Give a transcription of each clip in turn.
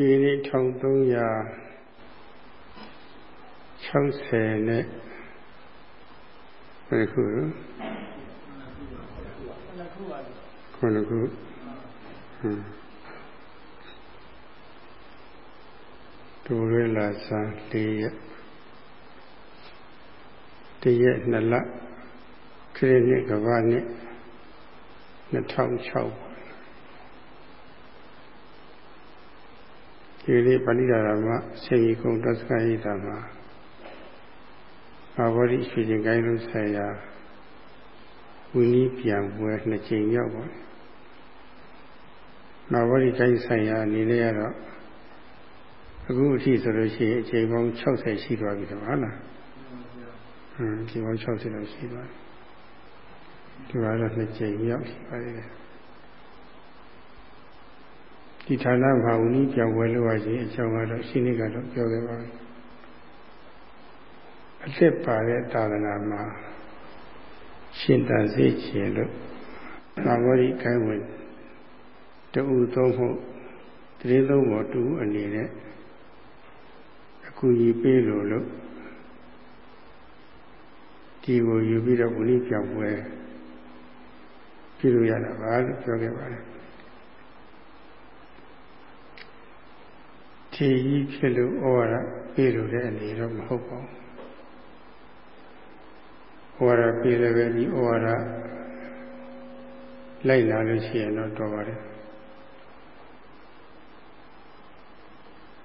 ဒီနေ့1360နဲ့ဘယ်ခုခုနခုဟွန်းဒူရဲလာစာ၄ရက်တရက်နှစ်လခရစ်နှစ်ကဘာနှစ်2006 ဒီလေးပဏိဒါရမဆေရီကုံတသကဟိတာမှာအာဝရိရွှေကျင်ကိုင်းလို့ဆိုင်ရာဝိနည်းပြန်ပွဲနှစ်ကြိမ်ရောက်ပါနာဝရိကိုင်းဆိုင်ရာအနေနဲ့ကတော့အခုအထိဆိုလို့ရှိရင်အချိန်ပေါင်း60ရှိသွားပြီတော့ဟုတ်လားဟွန်းဒီပေါင်း60လောက်ရှိသွားပြီဒီကတော့နှစ်ကြိမ်ရောက်ရှိပါသေးတယ် ဒီဌာနဘာဝနီးပြောင်းဝဲလို့ရခြင်းအကြောင်းကတော့ရှင်းနေကတော့ပြောခဲ့ပါပြီအသက်ပါတဲ့သာသနာမှာရှင်းတန်စေခြင်းလို့သာဝတိကိုင်းဝင်တူသုံးဖို့တရင်သုံးပေါ်တူအနေနဲ့အကူကြီးပေးလို့လို့ဒီကိုယူပြီးတော့ဝိနည်းပြောင်းပွဲပြုလို့ရတာပါလို့ပြောခဲ့ပါတယ် ခြေကြီးဖြစ်လို့ဩဝါဒပေးလို့တဲ့အနေတော့မဟုတ်ပါဘူးဩဝါဒပေးလည်းပဲဒီဩဝါဒလိုက်လာလို့ရှိရင်တော့တော်ပါတယ်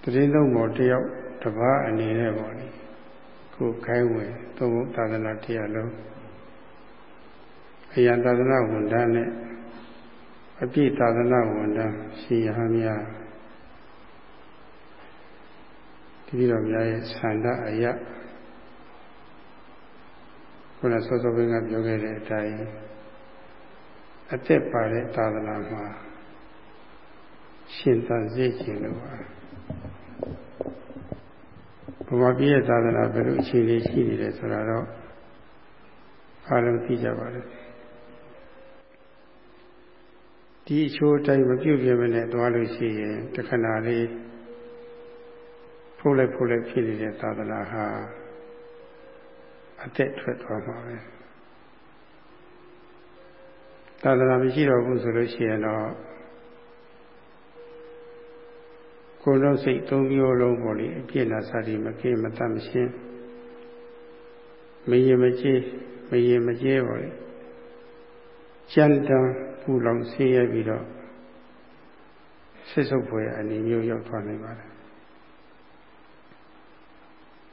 တရင်သုံးပေါ်တယောက်တပားအနေနဲ့ပေါ့လေကိုခိုင်းဝင်သုံးသာသနာတရားလုံးအယံသာသနာဝန်ထမ်းနဲ့အပြည့်သာသနာဝန်ထမ်းရှင်ရဟန်းများ ပြီးတော့များရဲ့ဆန္ဒအယခုနစောစောဘင်းကပြောခဲ့တဲ့အတိုင်းအသက်ပါတဲ့သာသနာမှာရှင်သန်စေခြင်းလို့ပါဘုရားပြည့်ရဲ့သာသနာဘယ်လိုအခြေအနေရှိနေလဲဆိုတာတော့အားလုံးသိကြပါလိမ့်ဒီအချိုးတိုင်းမပြုတ်ပြမနဲ့သွားလို့ရှိရင်တခဏလေး ဖိုးလိုက်ဖိုးလိုက်ဖြစ်နေတဲ့သာသနာဟာအသက်ထွက်သွားမှာပဲသာသနာမရှိတော့ဘူးဆိုလို့ရှိရင်တော့ကိုယ်လုံးစိတ်သုံးမျိုးလုံးပေါ်လေအပြည့်နာစာတိမကင်းမတတ်မရှင်းမရင်မကြေးမရင်မကြေးပေါ်လေကြံတန်းပူလောင်ဆင်းရဲပြီးတော့ဆစ်ဆုပ်ဖွယ်အနေမျိုးရောက်သွားနိုင်ပါတယ်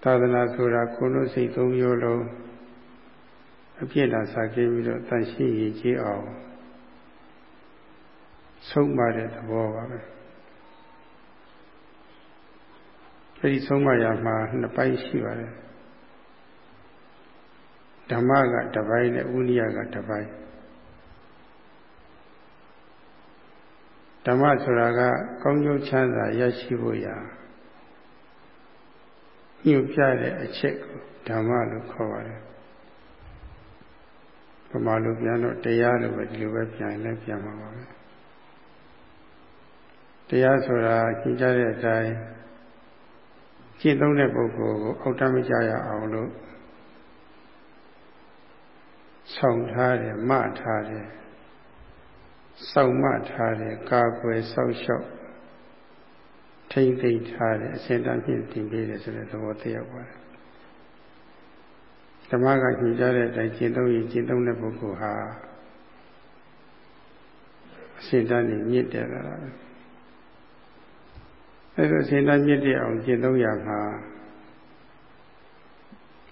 သာသနာဆိုတာကိုယ်လုံးစိတ်သုံးမျိုးလုံးအပြည့်လာစားခဲ့ပြီးတော့တန်ရှင်းရည်ကြီးအောင်ဆုံးမတဲ့သဘောပါပဲအဲဒီဆုံးမရမှာနှစ်ပိုင်းရှိပါတယ်ဓမ္မကတစ်ပိုင်းနဲ့ဥနိယကတစ်ပိုင်းဓမ္မဆိုတာကကောင်းကျိုးချမ်းသာရရှိဖို့ရာ ညွှန်ပြတဲ့အချက်ကိုဓမ္မလို့ခေါ်ပါတယ်ဗမာလိုပြန်တော့တရားလို့ပဲဒီလိုပဲပြန်လဲပြန်မှာပါပဲတရားဆိုတာရှင်းကြတဲ့အတိုင်းရှင်းသုံးတဲ့ပုဂ္ဂိုလ်ကိုအောက်တမကြရအောင်လို့ဆောင်ထားတယ်မထားတယ်စောင့်မထားတယ်ကာကွယ်စောင့်ရှောက် ထိမ့်သိမ့်ထားတယ်အစင်တန်းဖြင့်တင်ပေးတယ်ဆိုတဲ့သဘောတရားပါတယ်ဓမ္မကညွှန်ကြားတဲ့အတိုင်းကျင့်သုံးရင်ကျင့်သုံးတဲ့ပုဂ္ဂိုလ်ဟာအစင်တန်းနေမြင့်တယ်လာတာအဲဒါအစင်တန်းမြင့်တဲ့အောင်ကျင့်သုံးရမှာ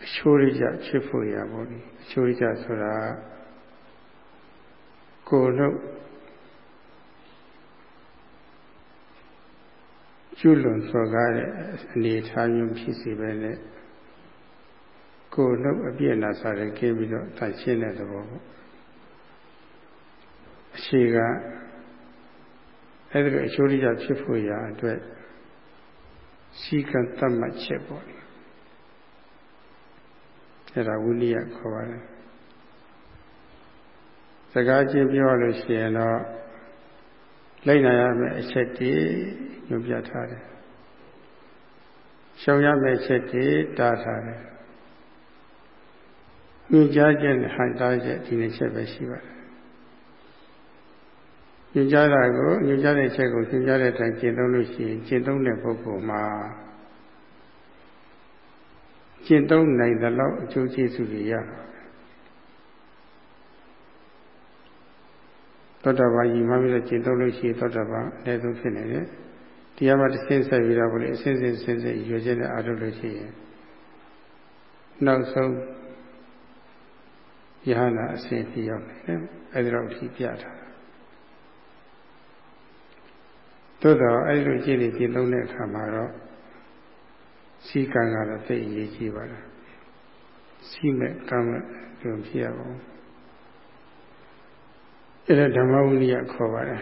အချိုးရကြချစ်ဖို့ရပါဘူးအချိုးရကြဆိုတာကိုယ်လို့ ကျွလွန်စော်ကားတဲ့အနေထားမျိုးဖြစ်စီပဲနဲ့ကိုယ်လုံးအပြည့်လာစားတယ်ကျင်းပြီးတော့တန်ရှင်းတဲ့သဘောပေါ့အခြေကအဲ့ဒီအချိုးလေးကြဖြစ်ဖို့ရာအတွက်စီကံတတ်မှတ်ချက်ပေါ့အဲ့ဒါဝိနည်းခေါ်ပါတယ်စကားချင်းပြောလို့ရှိရင်တော့ လိုက်နာရမယ့်အချက်တွေညွှန်ပြထားတယ်ရှောင်ရမယ့်အချက်တွေတားထားတယ်ညွှန်ကြားချက်နဲ့ဟန်တားချက်ဒီနှစ်ချက်ပဲရှိပါတယ်ညွှန်ကြားတာကိုညွှန်ကြားတဲ့ချက်ကိုညွှန်ကြားတဲ့အတိုင်းကျင့်သုံးလို့ရှိရင်ကျင့်သုံးတဲ့ပုဂ္ဂိုလ်မှာကျင့်သုံးနိုင်သလောက်အကျိုးကျေးဇူးတွေရ သောတာပန်ကြီးမှပြီးတော့ကျင့်သုံးလို့ရှိရင်သောတာပန်အနည်းဆုံးဖြစ်နေတယ်တရားမှတစ်ဆင့်ဆက်ပြီးတော့ဘုလေအစဉ်စဉ်စဉ်စဉ်ရွေချက်နဲ့အားထုတ်လို့ရှိရင်နောက်ဆုံးယဟနာအစဉ်ပြရောက်နေတယ်အဲဒီတော့ထိပြတာသို့တော့အဲဒီလိုကြည့်နေကျင့်သုံးတဲ့အခါမှာတော့စီကံကတော့သိအရေးကြီးပါတယ်စီမဲ့ကံမဲ့ဒီလိုဖြစ်ရပါဘူး အဲဒါဓမ္မဝိနည်းခေါ်ပါတယ်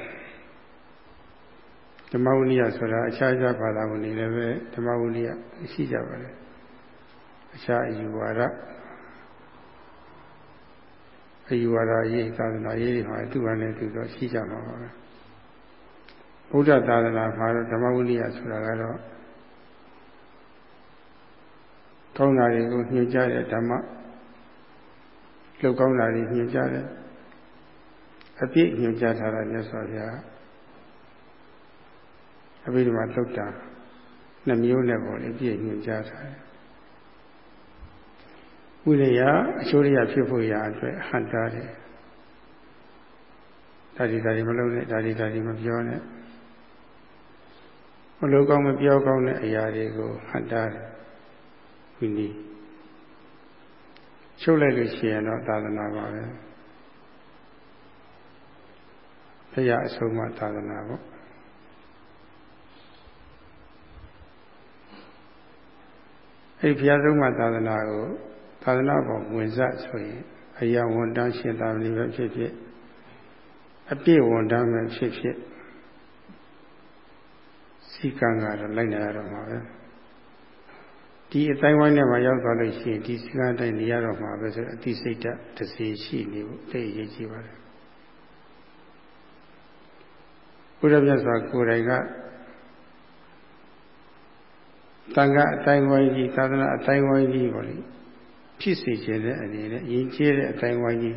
ဓမ္မဝိနည်းဆိုတာအခြားခြားဘာသာဝင်တွေလည်းပဲဓမ္မဝိနည်းရှိကြပါတယ်အခြားအယူဝါဒအယူဝါဒရေးသာသနာရေးတွေမှာသူ့ဘာနဲ့သူတော့ရှိကြမှာပါပဲဗုဒ္ဓသာသနာမှာတော့ဓမ္မဝိနည်းဆိုတာကတော့ကောင်းတာတွေကိုညွှန်ကြားတဲ့ဓမ္မလှုပ်ကောင်းတာတွေညွှန်ကြားတယ် အပြည့်ညွှန်ကြားထားတာမြတ်စွာဘုရားအဘိဓမ္မာသုတ်တာနှမျိုးနဲ့ပေါ့လေပြည့်ညွှန်ကြားထားတယ်ဝိရိယအချိုးရဖြစ်ဖို့ရာအတွက်ဟန်တာတယ်ဒါဒီဒါဒီမလုပ်နဲ့ဒါဒီဒါဒီမပြောနဲ့မလို့ကောင်းမပြောကောင်းတဲ့အရာတွေကိုဟန်တာတယ်ဝိနည်းချုပ်လိုက်လို့ရှိရင်တော့သာသနာပါပဲ ဘုရားအဆုံးအမသာသနာပေါ့အဲ့ဘုရားဆုံးမသာသနာကိုသာသနာပေါ်ဝင်စဆိုရင်အရာဝန်တန်းရှင်သာမဏေပဲဖြစ်ဖြစ်အပြည့်ဝန်တန်းပဲဖြစ်ဖြစ်စီကံကတော့လိုက်နေရတော့မှာပဲဒီအတိုင်းဝိုင်းထဲမှာရောက်သွားလို့ရှိရင်ဒီစီကံတိုင်းနေရတော့မှာပဲဆိုအတိစိတ်တတစေရှိနေဖို့သိအရေးကြီးပါတယ် ဘုရားမြတ်စွာကိုယ်တိုင်ကတန်ခါအတိုင်းဝိုင်းကြီးသာသနာအတိုင်းဝိုင်းကြီးပေါ့လေဖြစ်စေခြင်းတဲ့အနေနဲ့ယဉ်ကျေးတဲ့အတိုင်းဝိုင်းကြီး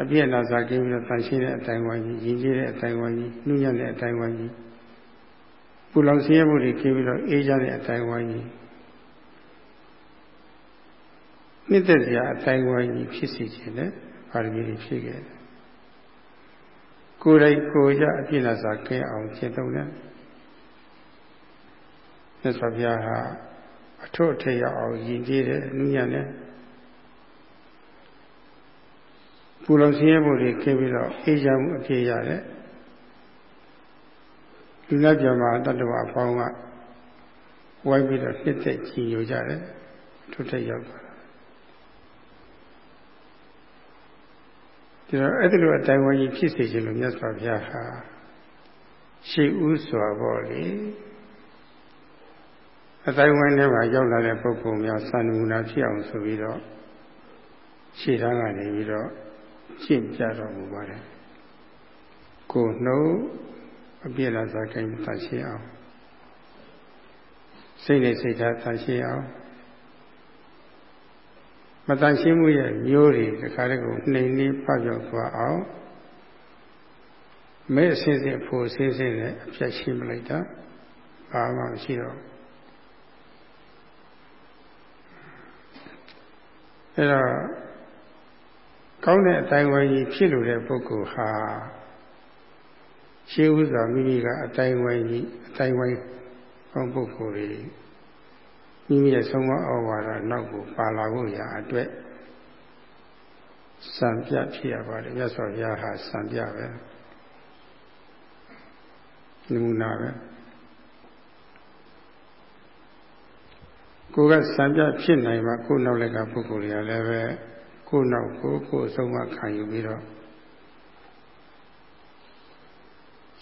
အပြည့်အနာစာကင်းပြီးတော့တန်ရှင်းတဲ့အတိုင်းဝိုင်းကြီးယဉ်ကျေးတဲ့အတိုင်းဝိုင်းကြီးနှုညံ့တဲ့အတိုင်းဝိုင်းကြီးပူလောင်ဆင်းရဲမှုတွေကျင်းပြီးတော့အေးကြတဲ့အတိုင်းဝိုင်းကြီးနှစ်သက်စရာအတိုင်းဝိုင်းကြီးဖြစ်စေခြင်းနဲ့ပါရမီတွေဖြစ်ခဲ့တယ် ကိုယ်တိုင်ကိုယ်ကြအပြည့်အစာကဲအောင်ရှင်းသုံးတယ်မြတ်စွာဘုရားဟာအထွတ်အထိပ်ရောက်အောင်ယဉ်ကျေးတယ်နုညံ့တယ်ပူလောင်ဆင်းရဲမှုတွေကျင်းပြီးတော့အေးချမ်းမှုအပြည့်ရတယ်လူလက်ပြမှာတတ္တဝအပေါင်းကဝိုင်းပြီးတော့နှစ်သက်ကြည်ညိုကြတယ်ထွတ်ထက်ရောက်သွား ဒီတော့အဲ့ဒီလိုအတိုင်းဝိုင်းကြီးဖြစ်စေခြင်းလို့မြတ်စွာဘုရားဟာရှေးဥစွာပေါ့လေအတိုင်းဝိုင်းထဲမှာရောက်လာတဲ့ပုဂ္ဂိုလ်များစံနမူနာဖြစ်အောင်ဆိုပြီးတော့ရှေ့တန်းကနေပြီးတော့ရှင်းပြတော်မူပါတယ်ကိုနှုတ်အပြည့်လာစားခိုင်းသရှင်းအောင်စိတ်နဲ့စိတ်ဓာတ်သရှင်းအောင် မတန်ရှင်းမှုရဲ့မျိုးတွေတခါတည်းကိုနှိမ်နှင်းပတ်ပြောက်သွားအောင်မဲအစစ်စစ်ဖို့အစစ်စစ်နဲ့အပြတ်ရှင်းပလိုက်တာဘာမှမရှိတော့အဲတော့ကောင်းတဲ့အတိုင်းဝိုင်းကြီးဖြစ်လို့တဲ့ပုဂ္ဂိုလ်ဟာရှေးဥစွာမိမိကအတိုင်းဝိုင်းကြီးအတိုင်းဝိုင်းကောင်းပုဂ္ဂိုလ်တွေ မိမိရဲ့ဆုံးမဩဝါဒနောက်ကိုပါလာဖို့ရာအတွက်စံပြဖြစ်ရပါတယ်မြတ်စွာဘုရားဟာစံပြပဲနမူနာပဲကိုကစံပြဖြစ်နိုင်မှကိုနောက်လက်ကပုဂ္ဂိုလ်တွေကလည်းပဲကိုနောက်ကိုကိုအဆုံးမခံယူပြီးတော့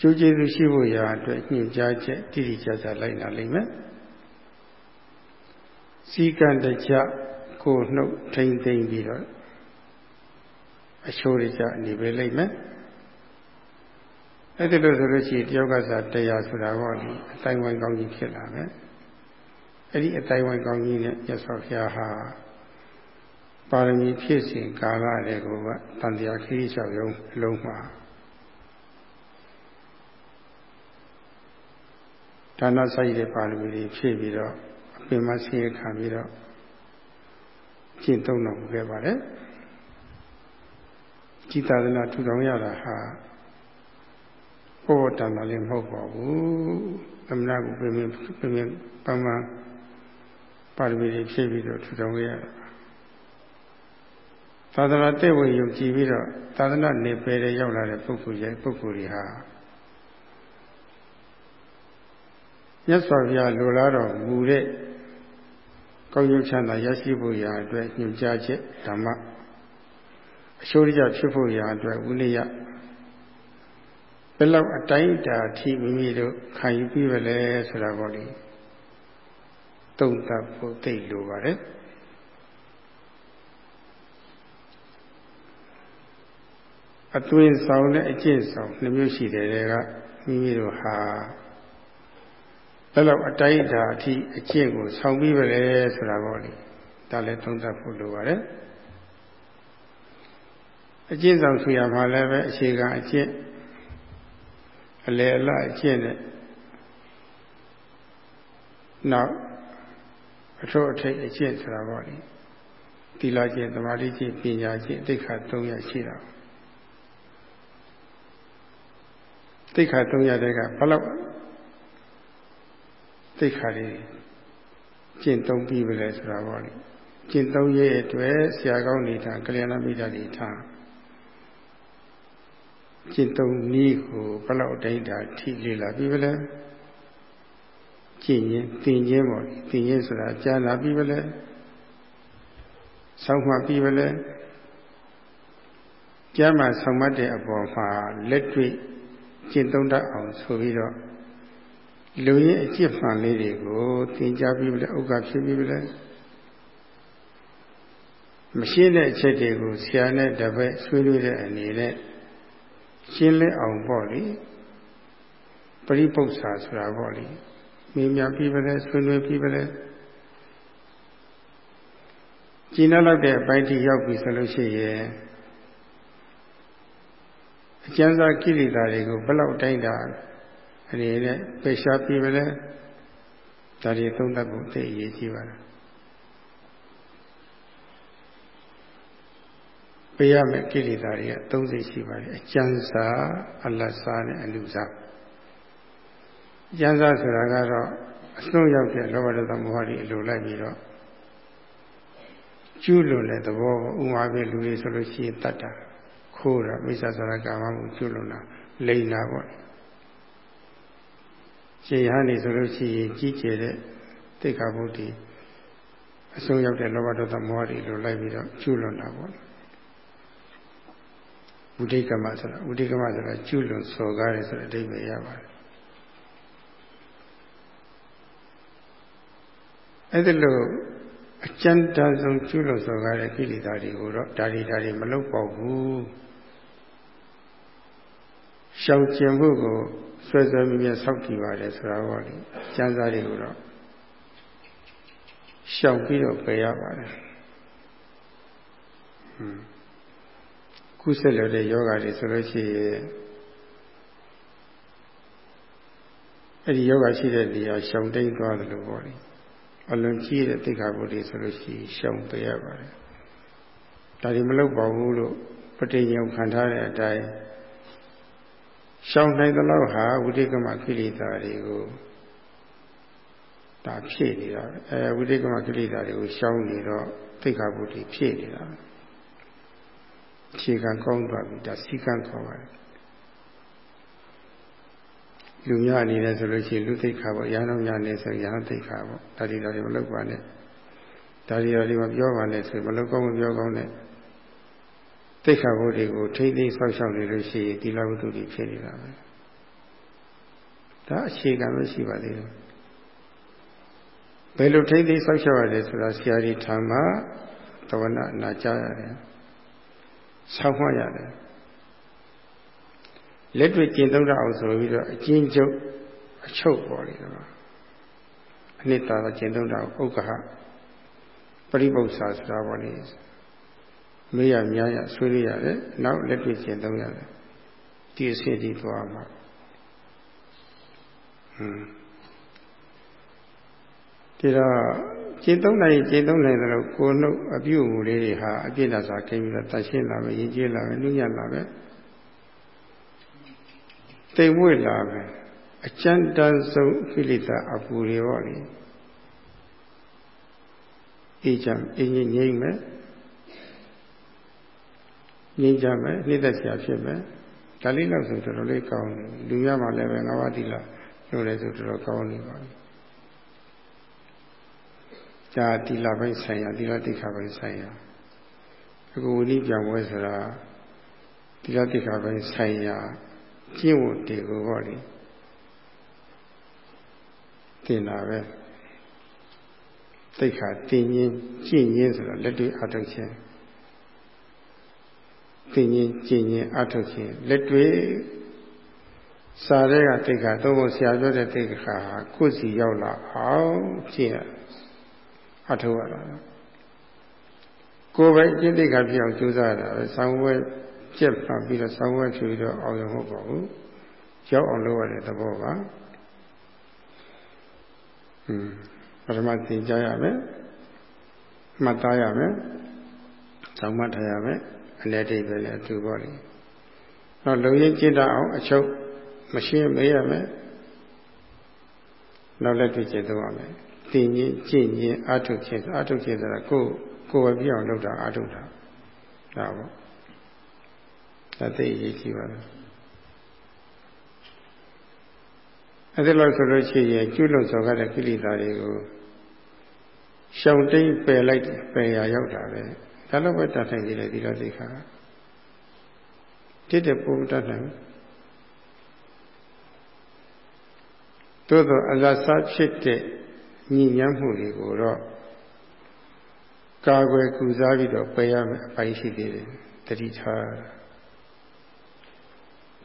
ကျိုးကျေးဇူးရှိဖို့ရာအတွက်ညွှန်ကြားချက်တိတိကျကျလိုက်နာလိမ့်မယ် စီကံတကြကိုနှုတ်ထိမ့်သိမ့်ပြီးတော့အချိုးရကြနေပဲလိမ့်မယ်အဲ့ဒီလိုဆိုလို့ရှိရင်တယောက်ကစားတရားဆိုတာပေါ့လေအတိုင်းဝိုင်းကောင်းကြီးဖြစ်လာမယ်အဲ့ဒီအတိုင်းဝိုင်းကောင်းကြီးနဲ့ရသော်ဘုရားဟာပါရမီဖြည့်စဉ်ကာလတွေကိုကတန်တရားခရီးလျှောက်ရုံအလုံးမှာဒါနဆိုင်တဲ့ပါရမီတွေဖြည့်ပြီးတော့အ ပင်မဆင်းရဲခံပြီးတော့ကျင့်သုံးတော်မူခဲ့ပါတယ်จิตသာသနာထူထောင်ရတာဟာဘောတန်တာလည်းမဟုတ်ပါဘူးသမဏကိုပြင်ပြင်ပြင်ပန်းပန်းပါရမီတွေဖြည့်ပြီးတော့ထူထောင်ရတာသာသနာတည့်ဝင်ယုံကြည်ပြီးတော့သာသနာနေပယ်တဲ့ရောက်လာတဲ့ပုဂ္ဂိုလ်ရဲ့ပုဂ္ဂိုလ်တွေဟာမြတ်စွာဘုရားလိုလားတော်မူတဲ့ ကောင်းကျိုးချမ်းသာရရှိဖို့ရာအတွက်ညွှန်ကြားချက်ဓမ္မအရှိုးရဖြစ်ဖို့ရာအတွက်ဝိနည်းဘယ်လောက်အတိုင်းအတာထိမိမိတို့ခံယူပြီးပဲလဲဆိုတာပေါ့လေတုံ့တပ်ဖို့သိလိုပါတယ်အသွင်ဆောင်နဲ့အကျင့်ဆောင်နှမျိုးရှိတယ်တဲ့ကမိမိတို့ဟာ ဘယ်လောက်အတိုင်းအတာအထိအကျင့်ကိုဆောင်ပြီးပဲလဲဆိုတာပေါ့လေဒါလည်းသုံးသပ်ဖို့လိုပါတယ်အကျင့်ဆောင်ဆိုရမှာလည်းပဲအခြေခံအကျင့်အလေအလအကျင့်နဲ့နောက်အထောအထိတ်အကျင့်ဆိုတာပေါ့လေသီလကျင့်သမာဓိကျင့်ပညာကျင့်သိက္ခာ၃ရပ်ရှိတာသိက္ခာ၃ရပ်တဲ့ကဘလောက် သိက္ခာတွေကျင့်သုံးပြီးပြီလဲဆိုတာပေါ့လေကျင့်သုံးရဲ့အတွက်ဆရာကောင်းနေတာကလျာဏမိတ်တာတွေထားကျင့်သုံးနည်းကိုဘလောက်တိုင်းတာထိလေလာပြီးပြီလဲကျင့်ရင်သင်ခြင်းပေါ့သင်ခြင်းဆိုတာကြားလာပြီးပြီလဲဆောင်းမှပြီးပြီလဲကြားမှဆောင်းမှတ်တဲ့အပေါ်မှာလက်တွေ့ကျင့်သုံးတတ်အောင်ဆိုပြီးတော့ လူရဲ့အကျင့်မှန်လေးတွေကိုသင်ကြားပြီးပြီလဲဥက္ကဖြစ်ပြီးပြီလဲမရှိတဲ့အချက်တွေကိုဆရာနဲ့တပည့်ဆွေးနွေးတဲ့အနေနဲ့ရှင်းလင်းအောင်ပေါ့လေပရိပု္ပ္ပာဆိုတာပေါ့လေမေးမြန်းပြီးပဲလဲဆွေးနွေးပြီးပဲလဲကျင်းလောက်တဲ့အပိုင်းထိရောက်ပြီဆိုလို့ရှိရင်အကျဉ်းစားကိလေသာတွေကိုဘယ်လောက်တိုင်းတာ အနေနဲ့ပယ်ရှားပြီးပဲလဲဒါတွေသုံးသပ်ဖို့သိအရေးကြီးပါတယ်ပေးရမယ့်ကိလေသာတွေက30ရှိပါတယ်အကျဉ်းစားအလတ်စားနဲ့အလူစားအကျဉ်းစားဆိုတာကတော့အစွန်းရောက်တဲ့လောဘဒေါသမောဟတွေအလိုလိုက်ပြီးတော့ကျူးလွန်တဲ့သဘောဥမာပဲလူတွေဆိုလို့ရှိရင်တတ်တာခိုးတာမိစ္ဆာဆိုတာကာမမှုကျူးလွန်တာလိန်တာပေါ့ ရှင်ဟန်နေဆိုလို့ရှိရင်ကြီးကျယ်တဲ့တိတ်ခါဘုဒ္ဓအဆုံးရောက်တဲ့လောဘဒေါသမောဟတွေလိုလိုက်ပြီးတော့ကျူးလွန်တာပေါ့ဝိတိကမဆိုတာဝိတိကမဆိုတာကျุလွန်စော်ကားတယ်ဆိုတဲ့အဓိပ္ပာယ်ရပါတယ်အဲ့ဒီလိုအကျဉ်းတန်းဆုံးကျุလွန်စော်ကားတဲ့ကိလေသာတွေကိုတော့ဒါတွေဒါတွေမလုပ်ပေါ့ဘူးရှောင်ကျင်မှုကို ဆွဲဆွဲမြဲမြဲစောင့်ကြည့်ပါတယ်ဆိုတာဟောလေကျမ်းစာတွေကိုတော့ရှောင်ပြီးတော့ပယ်ရပါတယ်ဟွန်းကုဆက်လို့တဲ့ယောဂတွေဆိုလို့ရှိရင်အဲ့ဒီယောဂရှိတဲ့နေရာရှောင်တိတ်သွားတယ်လို့ပြောတယ်အလွန်ကြီးတဲ့သိက္ခာပုဒ်တွေဆိုလို့ရှိရင်ရှောင်ပေးရပါတယ်ဒါဒီမလုပ်ပါဘူးလို့ပဋိညာခံထားတဲ့အတိုင်း ရှောင်နိုင်သလောက်ဟာဝိတိကမကိလေသာတွေကိုဒါဖြည့်နေတာအဲဝိတိကမကိလေသာတွေကိုရှောင်နေတော့သိက္ခာပုဒ်တွေဖြည့်နေတာအခြေခံကောင်းသွားပြီဒါစီကံခေါ်ပါတယ်လူများအနေနဲ့ဆိုလို့ရှိရင်လူသိက္ခာပေါ့ရဟန်းတော်များနေဆိုရဟန်းသိက္ခာပေါ့ဒါဒီတော်တွေမလုပ်ပါနဲ့ဒါဒီတော်တွေမပြောပါနဲ့ဆိုမလုပ်ကောင်းမပြောကောင်းနဲ့ သိက္ခာဘုဒ္ဓကိုထိမ့်သိမ်းဆောက်ရှောက်နေလို့ရှိရင်ဒီလဝတ္ထုတွေဖြစ်နေတာပဲဒါအခြေခံပဲရှိပါသေးတယ်ဘယ်လိုထိမ့်သိမ်းဆောက်ရှောက်ရလဲဆိုတာဆရာကြီးထာမသဝနာနာကြားရတယ်ဆောက်မှရတယ်လက်တွေ့ကျင့်သုံးတတ်အောင်ဆိုပြီးတော့အကျဉ်းချုပ်အချုပ်ပေါ်လေတော့အနှစ်သာရကျင့်သုံးတတ်ဥက္ကဟပရိပု္ပ္ပာဆိုတာပေါ့လေ မေးရများရဆွေးရရတယ်နောက်လက်တွေ့ကျင့်သုံးရတယ်ဒီအစီအစီသွားမှာဟွန်းဒီတော့ကျင့်သုံးနိုင်ကျင့်သုံးနိုင်တယ်လို့ကိုယ်နှုတ်အပြုအမူလေးတွေဟာအပြည့်အစုံကိန်းပြီးတော့တန်ရှင်းလာမယ်ရင်ကျေးလာမယ်နှုညံ့လာမယ်တိမ်မွေ့လာမယ်အကျဉ်းတန်းဆုံးကိလေသာအပူတွေပေါ့လေအေးချမ်းအင်းကြီးငြိမ့်မယ် ငြိမ့်ကြမယ်နှိမ့်သက်ဆရာဖြစ်မယ်ဒါလေးတော့ဆိုတော်တော်လေးကောင်းတယ်လူများမှလည်းပဲငါးပါးတိလာလို့လည်းဆိုတော်တော်ကောင်းနေပါပြီဒါတိလာပိုင်းဆိုင်ရာတိလာတိခါပိုင်းဆိုင်ရာအခုဝိနည်းပြန်ပွဲဆိုတာတိလာတိခါပိုင်းဆိုင်ရာကျင့်ဝတ်တွေကိုဟောလေတင်တာပဲတိတ်ခါတင်ရင်ကျင့်ရင်ဆိုတော့လက်တွေ့အထုတ်ခြင်း တင်ရင်ကျင့်ရင်အထုတ်ခြင်းလက်တွေ့စာတဲ့ကတိတ်ခါသုံးဖို့ဆရာပြောတဲ့တိတ်ခါဟာကိုယ်စီရောက်လာအောင်ကျင့်ရအထုတ်ရတာကိုယ်ပဲကျင့်တိတ်ခါဖြစ်အောင်ကြိုးစားရတာပဲဆောင်းဝဲကျက်မှပြီးတော့ဆောင်းဝဲဖြူပြီးတော့အောင်ရမဟုတ်ပါဘူးရောက်အောင်လုပ်ရတဲ့သဘောပါอืมပထမသင်ကြားရမယ်မှတ်သားရမယ်ဆောင်းမှတ်ထားရမယ် အလဲတိတ်ပဲလေသူပေါ့လေတော့လုံရင်ကျင့်တတ်အောင်အချုပ်မရှင်းမေးရမယ်နောက်လက်တွေ့ကျင့်သုံးရမယ်သင်ရင်ကျင့်ရင်အာထုတ်ခြင်းအာထုတ်ခြင်းဆိုတာကိုယ်ကိုယ်ပဲပြအောင်လုပ်တာအာထုတ်တာဒါပေါ့ဒါသိရေးကြည့်ပါလားအဲဒီလိုဆိုလို့ရှိရင်ကျွလွန်စော်ကားတဲ့ကိလေသာတွေကိုရှောင်တိန်ပယ်လိုက်ပယ်ရရောက်တာပဲ ဒါတော့ပဲတတ်နိုင်ကြတယ်ဒီလိုသိခါတစ်တဲ့ပုံတတ်နိုင်သို့သောအလတ်စားဖြစ်တဲ့ညီညမ်းမှုတွေကိုတော့ကာကွယ်ကုစားပြီးတော့ပယ်ရမယ်အပိုင်းရှိသေးတယ်တတိထား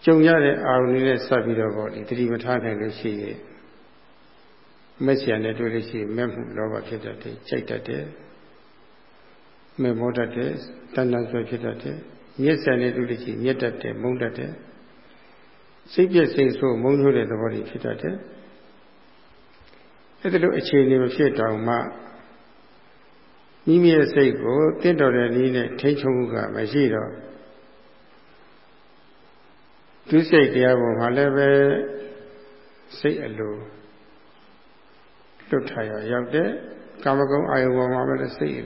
ကြုံရတဲ့အာရုံလေးနဲ့ဆက်ပြီးတော့ပေါ့ဒီတတိမထားနိုင်လို့ရှိရင်မက်ဆီယန်နဲ့တွေ့လို့ရှိရင်မဲ့မှုလောဘဖြစ်တတ်တယ်စိတ်တတ်တယ် မဲ့မောတတ်တယ်တဏှာဆွဲဖြစ်တတ်တယ်မျက်စံနဲ့တွေ့လို့ရှိရင်မျက်တတ်တယ်မုန်းတတ်တယ်စိတ်ပြည့်စိတ်ဆိုးမုန်းလို့တဲ့သဘောတွေဖြစ်တတ်တယ်အဲ့ဒါလိုအခြေအနေမဖြစ်တောင်မှမိမိရဲ့စိတ်ကိုတင့်တော်တဲ့နည်းနဲ့ထိန်းချုပ်မှုကမရှိတော့သူစိတ်တရားပေါ်မှာလည်းပဲစိတ်အလိုလွတ်ထားရရောက်တဲ့ကာမဂုဏ်အာယုံပေါ်မှာပဲစိတ်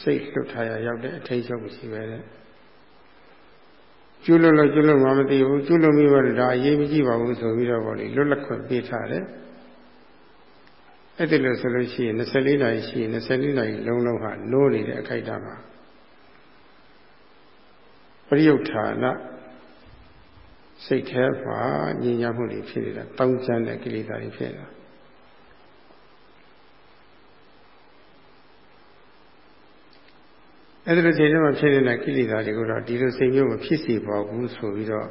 စိတ်လွတ်ထားရရောက်တဲ့အထိတ်ချုပ်မရှိပဲတဲ့ကျွလို့လို့ကျွလို့မှမသိဘူးကျွလို့မိဘဒါအရေးမကြည့်ပါဘူးဆိုပြီးတော့ဗောလေလွတ်လပ်ခွင့်ပေးထားတယ်အဲ့ဒီလိုဆိုလို့ရှိရင်24နာရီရှိရင်24နာရီလုံးလုံးဟာနိုးနေတဲ့အခိုက်အတန့်မှာပရိယုဌာနစိတ်ထဲမှာညဉ့်ညမ်းမှုတွေဖြစ်နေတာတောင်းကျမ်းတဲ့ကိလေသာတွေဖြစ်နေတာ အဲ့ဒီလိုစိတ်ထဲမှာဖြစ်နေတဲ့ကိလေသာတွေကိုတော့ဒီလိုစိတ်မျိုးမဖြစ်စေပါဘူးဆိုပြီးတော့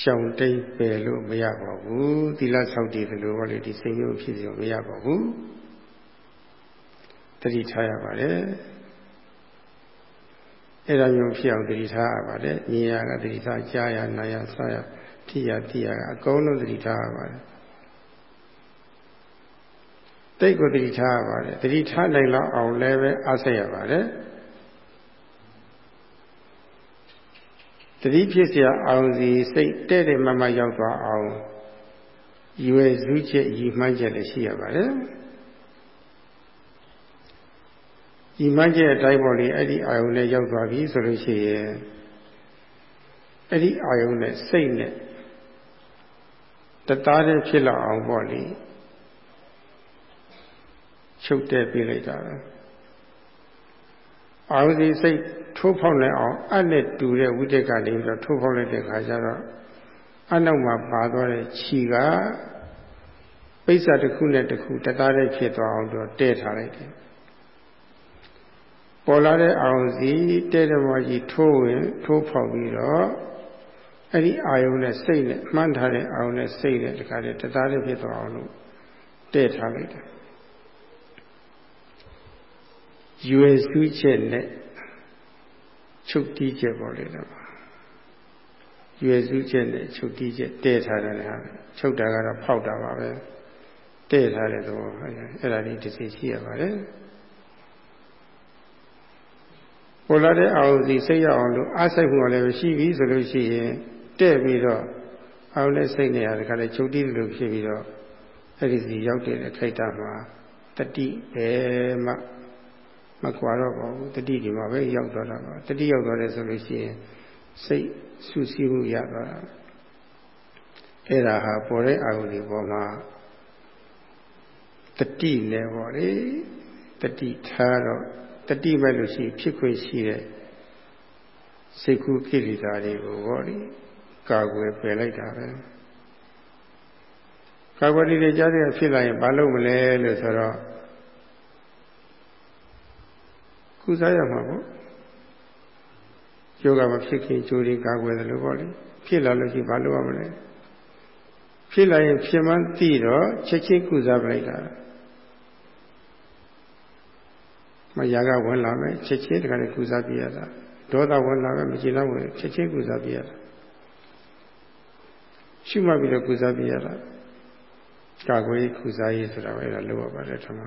ရှောင်တိန်ပယ်လို့မရပါဘူးသီလဆောက်တည်တယ်လို့ဟောလေဒီစိတ်မျိုးဖြစ်စေမရပါဘူးတတိထားရပါတယ်အဲ့ဒါမျိုးဖြစ်အောင်တတိထားရပါတယ်မြင်ရကတတိထားကြားရနားရစားရထိရတိရကအကုန်လုံးတတိထားရပါတယ် တိတ်ကိုတတိထားရပါတယ်တတိထားနိုင်လောက်အောင်လည်းပဲအားဆက်ရပါတယ်တတိဖြစ်เสียအောင်စီစိတ်တဲ့တဲ့မမရောက်သွားအောင်ရွယ်စုချက်ရည်မှန်းချက်လည်းရှိရပါတယ်ဒီမှန်းချက်အတိုင်းပေါ်လေအဲ့ဒီအာယုံနဲ့ရောက်သွားပြီဆိုလို့ရှိရင်အဲ့ဒီအာယုံနဲ့စိတ်နဲ့တသားတည်းဖြစ်လောက်အောင်ပေါ့လေ ချုပ်တဲ့ပြလိုက်တာအာယုံစီစိတ်ထိုးဖောက်နိုင်အောင်အနဲ့တူတဲ့ဝိတက်ကနေပြီးတော့ထိုးဖောက်လိုက်တဲ့ခါကျတော့အနောက်မှာပါသွားတဲ့ခြီကပိဿတစ်ခုနဲ့တစ်ခုတသားတည်းဖြစ်သွားအောင်တော့တဲထားလိုက်တယ်ပေါ်လာတဲ့အောင်စီတဲ့ဓမ္မကြီးထိုးဝင်ထိုးဖောက်ပြီးတော့အဲ့ဒီအာယုံနဲ့စိတ်နဲ့မှန်းထားတဲ့အာယုံနဲ့စိတ်နဲ့တခါတည်းတသားတည်းဖြစ်သွားအောင်လို့တည့်ထားလိုက်တယ် ရွယ်စုချက်နဲ့ချုပ်တီးချက်ပေါ့လေတော့ရွယ်စုချက်နဲ့ချုပ်တီးချက်တည့်ထားတယ်ဟာချုပ်တာကတော့ဖောက်တာပါပဲတည့်ထားတဲ့သဘောအဲ့ဒါလေးတစ်စိရှိရပါတယ်ပေါ်လာတဲ့အာရုံစီစိတ်ရအောင်လို့အားဆိုင်မှုကလည်းရှိပြီဆိုလို့ရှိရင်တဲ့ပြီးတော့အာရုံနဲ့စိတ်နဲ့ရတဲ့ခါလဲချုပ်တီးလို့ဖြစ်ပြီးတော့အဲ့ဒီစီရောက်တဲ့အခိုက်အတန့်မှာတတိပဲမှ မကွာတော့ပါဘူးတတိဒီမှာပဲရောက်သွားတာပါတတိရောက်သွားတယ်ဆိုလို့ရှိရင်စိတ်ဆူဆီးမှုရသွားတာအဲ့ဒါဟာပေါ်တဲ့အာရုံဒီပေါ်မှာတတိနဲ့ပေါ့လေတတိထားတော့တတိမဲ့လို့ရှိဖြစ်ခွင့်ရှိတဲ့စိတ်ကူးကိလေသာတွေကိုပေါ့လေကာကွယ်ပယ်လိုက်တာပဲကာကွယ်တိတွေကြားတဲ့ဖြစ်လာရင်ဘာလုပ်မလဲလို့ဆိုတော့ ကုစားရမှာပေါ့ယောဂမဖြစ်ခင်ကြိုးရင်းကာကွယ်တယ်လို့ပေါ့လေဖြစ်လာလို့ရှိဘာလုပ်ရမလဲဖြစ်လာရင်ဖြစ်မှန်းသိတော့ချက်ချင်းကုစားပလိုက်တာမယာကဝင်လာမယ်ချက်ချင်းတခါနဲ့ကုစားပြရတာဒေါသဝင်လာမယ်မကျေနပ်ဝင်ချက်ချင်းကုစားပြရတာရှုမှတ်ပြီးတော့ကုစားပြရတာကာကွယ်ကုစားရေးဆိုတာပဲအဲ့ဒါလုပ်ရပါတယ်ထမ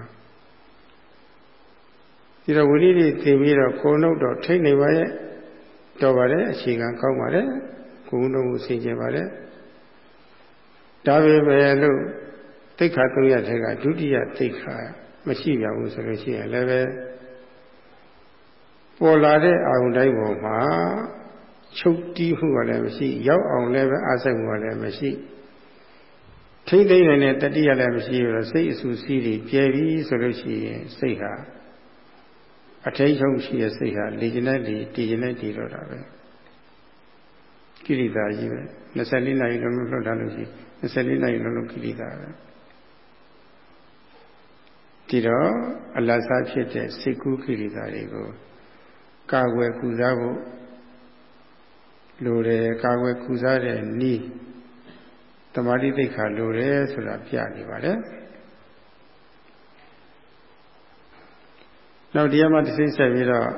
ဒီတော့ဝိနည်းတွေသင်ပြီးတော့ကိုယ်နှုတ်တော့ထိတ်နေပါရဲ့တော်ပါတယ်အခြေခံကောင်းပါတယ်ကိုယ်နှုတ်ကိုဆင်ကျင်ပါတယ်ဒါပေမဲ့လို့သိက္ခာ၃ရက်ထဲကဒုတိယသိက္ခာမရှိကြဘူးဆိုလို့ရှိရင်လည်းပဲပေါ်လာတဲ့အာရုံတိုင်းပေါ်မှာချုပ်တီးမှုကလည်းမရှိ ရောက်အောင်လည်းပဲအားစိတ်မှုကလည်းမရှိထိမ့်သိမ့်နိုင်တဲ့တတိယလည်းမရှိဘူးတော့စိတ်အဆူစီးတွေပြဲပြီးဆိုလို့ရှိရင်စိတ်ဟာ အထိတ်ဆုံးရှိတဲ့စိတ်ဟာလေကျင်တဲ့လေတည်ကျင်တဲ့တည်တော့တာပဲကိရိတာကြီးပဲ24နာရီလုံးလုံးလွတ်ထားလို့ရှိ24နာရီလုံးလုံးကိရိတာပဲဒီတော့အလတ်စားဖြစ်တဲ့စိတ်ကူးကိရိတာတွေကိုကာကွယ်ကုစားဖို့လိုတယ်ကာကွယ်ကုစားတဲ့နီးတမာတိသိက္ခာလိုတယ်ဆိုတာပြနေပါတယ် နောက်တရားမှတစ်စိမ့်ဆက်ပြီးတော့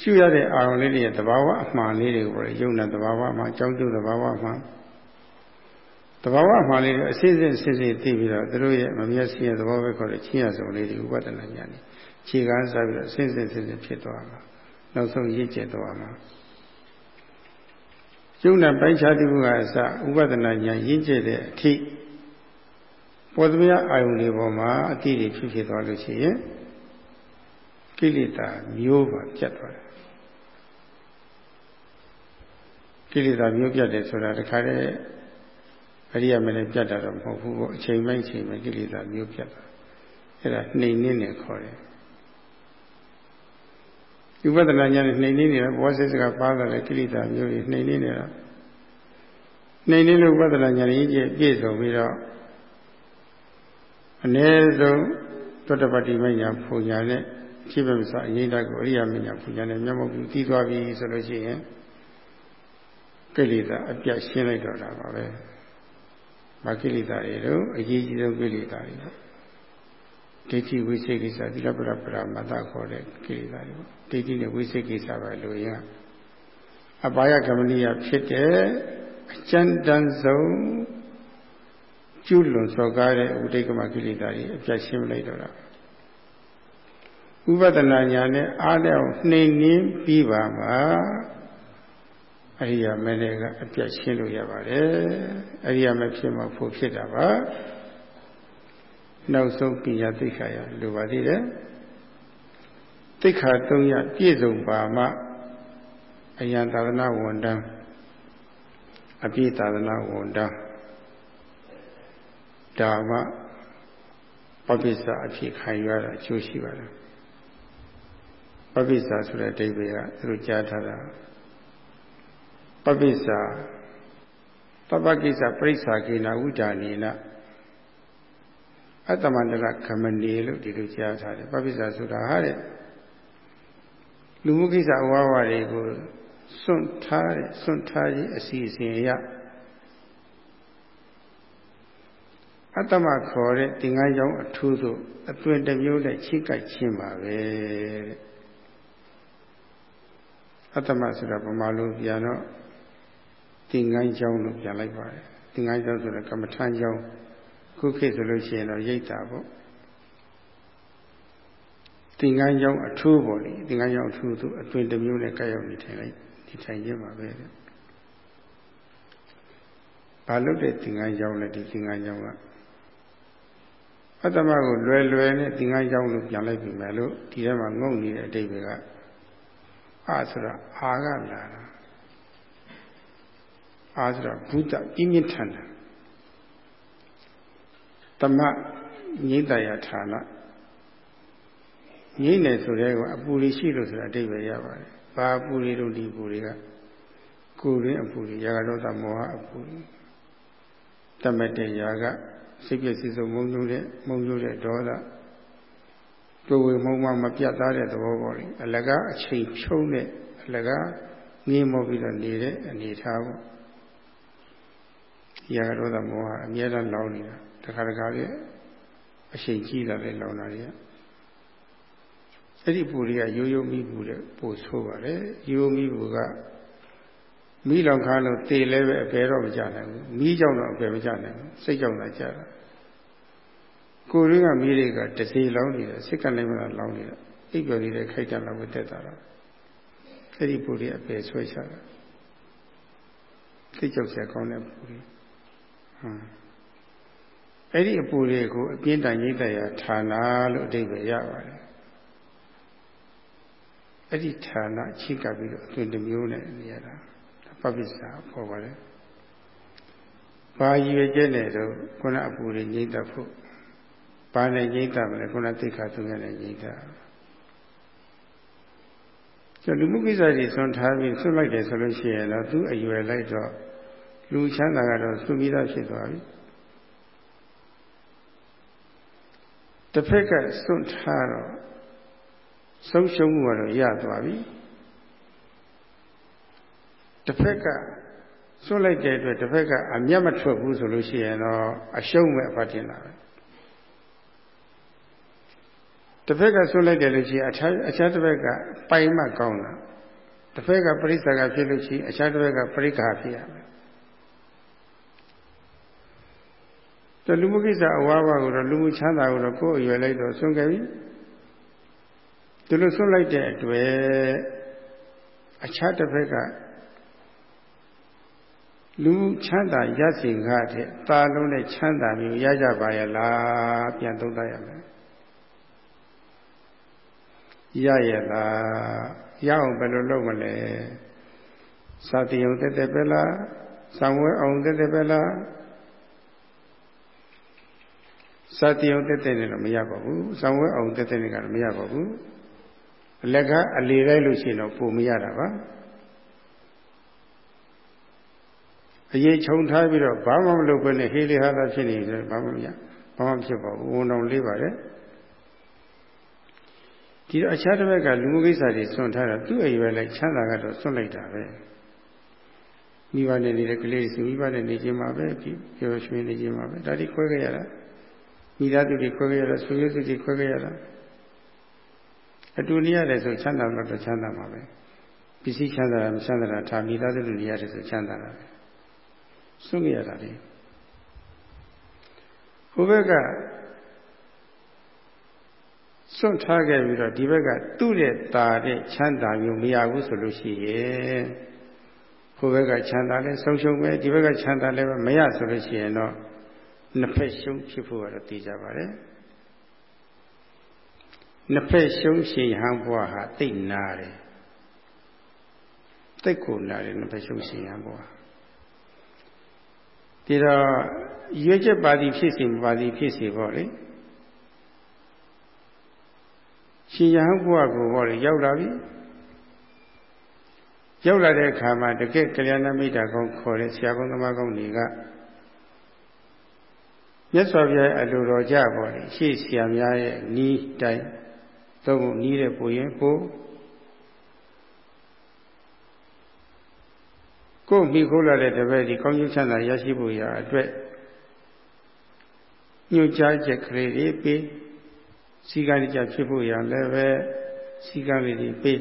ရှုရတဲ့အာရုံလေးတွေရဲ့သဘာဝအမှန်လေးတွေကိုယုံတဲ့သဘာဝအမှန်အကြောင်းကျိုးသဘာဝအမှန်သဘာဝအမှန်လေးတွေအစစ်စစ်စစ်စစ်သိပြီးတော့သူတို့ရဲ့မမျက်စိရဲ့သဘောပဲခေါ်တဲ့ချင်းရစုံလေးတွေဥပဒနာညာနေခြေကန်းစားပြီးတော့ဆင်းဆင်းဆင်းဆင်းဖြစ်သွားမှာနောက်ဆုံးရည်ကျက်သွားမှာယုံနဲ့ပိုင်းခြားတိမှုကအစဥပဒနာညာရည်ကျက်တဲ့အထိ ပေါ်သမ ्या အာယုန်တွေပေါ်မှာအတိတွေဖြစ်ဖြစ်သွားလို့ရှိရင်ကိလေသာမျိုးပါပြတ်သွားတယ်ကိလေသာမျိုးပြတ်တယ်ဆိုတာတခါတည်းအရိယာမလည်းပြတ်တာတော့မဟုတ်ဘူးပေါ့အချိန်ပိုင်းချိန်ပိုင်းကိလေသာမျိုးပြတ်တာအဲ့ဒါနှိမ်နှင်းနေခေါ်တယ်ဥပဒနာညာနဲ့နှိမ်နှင်းနေတာဘောစိတ်စကပါလာတဲ့ကိလေသာမျိုးတွေနှိမ်နှင်းနေတာနှိမ်နှင်းလို့ဥပဒနာညာရင်းကျပြည့်စုံပြီးတော့ အ ਨੇ ဆုံးသောတပတ္တိမညာဖူညာနဲ့ရှိပဲမစအရင်တက်ကိုအရိယာမညာဖူညာနဲ့မျက်မှောက်ပြီးပြီးသွားပြီဆိုလို့ရှိရင်ကိလေသာအပြတ်ရှင်းလိုက်တော့တာပါပဲ။ဘာကိလေသာတွေတော့အရေးကြီးဆုံးကိလေသာတွေပေါ့။ဒိဋ္ဌိဝိသိကိစ္စသီလပရပရမတခေါ်တဲ့ကိလေသာတွေပေါ့။ဒိဋ္ဌိနဲ့ဝိသိကိစ္စပဲလို့ရင်အပါယကမဏိယဖြစ်တဲ့အကျဉ်းတန်းဆုံး ကျุလွန်စော်ကားတဲ့ဥဒိကမကိလေသာတွေအပြတ်ရှင်းလိုက်တော့တာဥပဒနာညာနဲ့အားလျောက်နှိမ်နှင်းပြီးပါမှာအရိယာမင်းတွေကအပြတ်ရှင်းလို့ရပါတယ်အရိယာမဖြစ်မှဖို့ဖြစ်တာပါနောက်ဆုံးပညာသိက္ခာရလိုပါသေးတယ်သိက္ခာ၃ရပြည့်စုံပါမှအယံသာသနာဝန်တန်းအပြည့်သာသနာဝန်တန်း ဒါမှပပိစ္ဆာအဖြစ်ခံရတာအကျိုးရှိပါတယ်ပပိစ္ဆာဆိုတဲ့အဓိပ္ပာယ်ကသူတို့ကြားထားတာပပိစ္ဆာပပကိစ္စပရိစ္ဆာကေနာဥဒါနေနအတ္တမန္တရခမနေလို့ဒီလိုကြားထားတယ်ပပိစ္ဆာဆိုတာဟာတဲ့လူမှုကိစ္စအဝါဝါတွေကိုစွန့်ထားတဲ့စွန့်ထားခြင်းအစီအစဉ်အရ အတ္တမခေါ်တဲ့သင်္ကန်းကြောင့်အထူးသို့အသွင်တစ်မျိုးနဲ့ချိကိုက်ခြင်းပါပဲတဲ့အတ္တမဆိုတာဗမာလိုပြန်တော့သင်္ကန်းကြောင့်လို့ပြန်လိုက်ပါတယ်သင်္ကန်းကြောင့်ဆိုတော့ကမ္မထမ်းကြောင့်ခုခေတ်ဆိုလို့ရှိရင်တော့ရိတ်တာပေါ့သင်္ကန်းကြောင့်အထူးပေါ့လေသင်္ကန်းကြောင့်အထူးသူအသွင်တစ်မျိုးနဲ့ကြောက်နေထိုင်လိုက်ဒီထိုင်ခြင်းပါပဲတဲ့ဘာလို့တဲ့သင်္ကန်းကြောင့်လဲဒီသင်္ကန်းကြောင့်က အတ္တမကိုလွယ်လွယ်နဲ့သင်္ကန်းကြောင့်လို့ပြန်လိုက်ပြီမယ်လို့ဒီထဲမှာငုံနေတဲ့အတိတ်ကအာဆိုတာအာကလာတာအာဆိုတာဘုဒ္ဓပြင်းပြထန်တယ်တမငိမ့်တရာဌာနငိမ့်တယ်ဆိုတဲ့ကအပူတွေရှိလို့ဆိုတာအတိတ်ပဲရပါတယ်ဘာအပူတွေတို့ဒီပူတွေကကိုယ်ရင်းအပူတွေရာဂလောသမောဟအပူတွေတမတ်တဲ့ရာက စိတ်ပြည့်စည်စုံမုံညိုတဲ့မုံညိုတဲ့ဒေါသကိုယ်ဝေမုံမမပြတ်သားတဲ့သဘောပေါ်လေအလကားအချိန်ဖြုံးတဲ့အလကားငင်းမောပြီးတော့နေတဲ့အနေထားပေါ့ရာဂဒေါသမောဟအမြဲတမ်းလောင်နေတာတခါတခါလေအချိန်ကြီးလာတဲ့လောင်တာတွေကအဲ့ဒီပူတွေကရိုးရိုးမိပူတဲ့ပို့ဆိုးပါတယ်ရိုးမိပူက မိလောင်ခါလို့တေလဲပဲအပေတော့မကြနိုင်ဘူးမိကြောင့်တော့အပေမကြနိုင်ဘူးစိတ်ကြောင့်သာကြတာကိုယ်ရင်းကမိတွေကတစီလောင်းနေတယ်စိတ်ကလည်းမလားလောင်းနေတယ်အိပ်ပျော်နေတဲ့ခိုက်တန်လောက်ပဲတက်တာတော့အဲ့ဒီပူတွေအပေဆွဲချတာစိတ်ကြောက်ဆက်ကောင်းတဲ့ပူတွေဟမ်အဲ့ဒီအပူတွေကိုအပြင်းတန်ရိပ်တရာဌာနလို့အဓိပ္ပာယ်ရပါတယ်အဲ့ဒီဌာနချိကပ်ပြီးတော့အသွင်တစ်မျိုးနဲ့နေရတာ ပပ္ပစ္စာခေါ်ပါတယ်ဘာရည်ရွယ်ချက်နဲ့တော့ခုနအပူတွေငြိမ့်တတ်ဖို့ဘာနဲ့ငြိမ့်တတ်မလဲခုနသိခါသုံးရနဲ့ငြိမ့်တတ်ကျလူမှုကိစ္စတွေဆွန်ထားပြီးဆွလိုက်တယ်ဆိုလို့ရှိရင်တော့သူ့အရွယ်လိုက်တော့လူချမ်းသာကတော့ဆွပြီးသားဖြစ်သွားပြီတစ်ဖက်ကစွန့်ထားတော့ဆုံးရှုံးမှုကတော့ရသွားပြီ တစ်ဖက်ကစွန့်လိုက်တဲ့အတွက်တစ်ဖက်ကအမျက်မထွက်ဘူးဆိုလို့ရှိရင်တော့အရှုံးမဲ့အဖတ်တင်လာပဲတစ်ဖက်ကစွန့်လိုက်တယ်လို့ရှိရင်အခြားအခြားတစ်ဖက်ကပိုင်မှကောင်းတာတစ်ဖက်ကပြိဿကဖြစ်လို့ရှိရင်အခြားတစ်ဖက်ကပြိခါဖြစ်ရမယ်တလူမှုကိစ္စအဝါဝါကိုတော့လူမှုချမ်းသာကိုတော့ကိုယ်အရွယ်လိုက်တော့ဆွန့်ခဲ့ပြီဒီလိုဆွန့်လိုက်တဲ့အတွက်အခြားတစ်ဖက်က လူချမ်းသာရစီငါတဲ့တာလုံးနဲ့ချမ်းသာမျိုးရကြပါရဲ့လားပြန်သုံးသပ်ရမယ်ရရဲ့လားရအောင်ဘယ်လိုလုပ်မလဲစာတိယုံတက်တက်ပဲလားသံဝဲအောင်တက်တက်ပဲလားစာတိယုံတက်တက်နဲ့တော့မရပါဘူးသံဝဲအောင်တက်တက်နဲ့ကတော့မရပါဘူးအလကအလေလိုက်လို့ရှိရင်တော့ပုံမရတာပါ အရေးခြုံထားပြီးတော့ဘာမှမလုပ်ဘဲနဲ့ဟေးလေးဟာသာဖြစ်နေတယ်ဘာမှမရဘာမှဖြစ်ပါဘူးဝန်တော်လေးပါတယ်ဒီတော့အခြားတစ်ဘက်ကလူမှုကိစ္စတွေစွန့်ထားတာသူ့အရွယ်လိုက်ချမ်းသာကတော့စွန့်လိုက်တာပဲမိဘနဲ့နေတဲ့ကလေးတွေမိဘနဲ့နေခြင်းမှာပဲပျော်ရွှင်နေခြင်းမှာပဲဒါဒီခွဲခဲ့ရတာမိသားစုတွေခွဲခဲ့ရတာဆွေမျိုးစုတွေခွဲခဲ့ရတာအတူနေရတယ်ဆိုချမ်းသာတော့ချမ်းသာမှာပဲပစ္စည်းချမ်းသာတာမချမ်းသာတာဒါမိသားစုတွေနေရတယ်ဆိုချမ်းသာတာပဲ စွန့်ကြရတာလေဟိုဘက်ကစွန့်ထားခဲ့ပြီးတော့ဒီဘက်ကသူ့ရဲ့ตาတဲ့ချမ်းသာမျိုးမရဘူးဆိုလို့ရှိရဲ့ဟိုဘက်ကချမ်းသာလဲဆုံးရှုံးပဲဒီဘက်ကချမ်းသာလဲမရဆိုလို့ရှိရင်တော့နှစ်ဖက်ရှုံးဖြစ်ဖို့ကတော့သိကြပါတယ်နှစ်ဖက်ရှုံးရှင်ဟန်ဘွားဟာတိတ်နာတယ်တိတ်ကိုနာတယ်နှစ်ဖက်ရှုံးရှင်ဟန်ဘွား ဒီတော့ရွေးချက်ပါသည်ဖြစ်စီမပါသည်ဖြစ်စီပေါ့လေရှင်ရဟန်းဘုရားကိုပေါ့လေရောက်လာပြီရောက်လာတဲ့အခါမှာတကယ်ကလျာဏမိတ်တာကောင်းခေါ်တဲ့ဆရာကောင်းသမားကောင်းတွေကမြတ်စွာဘုရားအလိုတော်ကြပေါ့လေရှေ့ဆရာများရဲ့နီးတိုင်းသုံးဖို့နီးတဲ့ပူရင်ပူ ကိုယ်မိခိုးလာတဲ့တပည့်ဒီကောင်းကျိုးချမ်းသာရရှိဖို့ရာအတွက်ညွှန်ကြားချက်ကလေးတွေပေးစီကံကြဖြစ်ဖို့ရာလည်းပဲစီကံလေးတွေပေး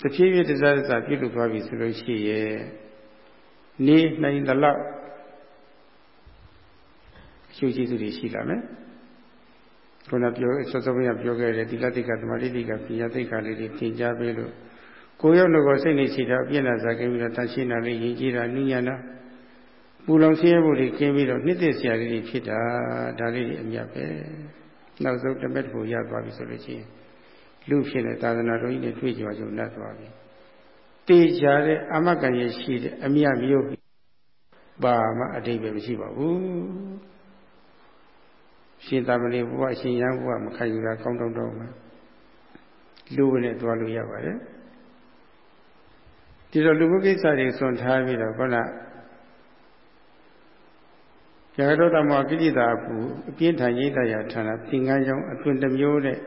တဖြည်းဖြည်းတစားတစားပြုလုပ်သွားပြီဆိုလို့ရှိရဲ့နေနိုင်သလောက်အကျိုးကျေးဇူးတွေရှိလာမယ်ခုနပြောစောစောကပြောခဲ့တဲ့သီလတိတ်ကသမာဓိတိတ်ကပညာတိတ်ကလေးတွေသင်ကြားပေးလို့ ကိုယ်ရောက်လို့စိတ်နေရှိတာပြည့်လာစားခဲ့ပြီးတော့တန်ရှင်းတာလေးရည်ကြည်တာနုညံတာပူလောင်ဆင်းရဲမှုတွေကျင်းပြီးတော့နှစ်သက်စရာလေးတွေဖြစ်တာဒါလေးတွေအမြတ်ပဲနောက်ဆုံးတမက်တခုရသွားပြီဆိုလို့ချင်းလူဖြစ်တဲ့သာသနာတော်ကြီးနဲ့တွေ့ကြကြုံတတ်သွားပြီတေချာတဲ့အမကံရရှိတဲ့အမြတ်မျိုးဘာမှအတိတ်ပဲမရှိပါဘူးရှင်သာမဏေဘုရားရှင်ရန်ဘုရားမခံယူတာကောင်းတောင်းတောင်းမှာလူနဲ့သွားလို့ရပါတယ် ဒီလိုလူမှုကိစ္စတွေဆွန်ထားပြီးတော့ခုနရဟတောတမောကိဋ္တာအပူအပြင်းထန်ရိတ်တရာဌာနသင်္ကန်းကြောင့်အသွင်တစ်မျိုးနဲ့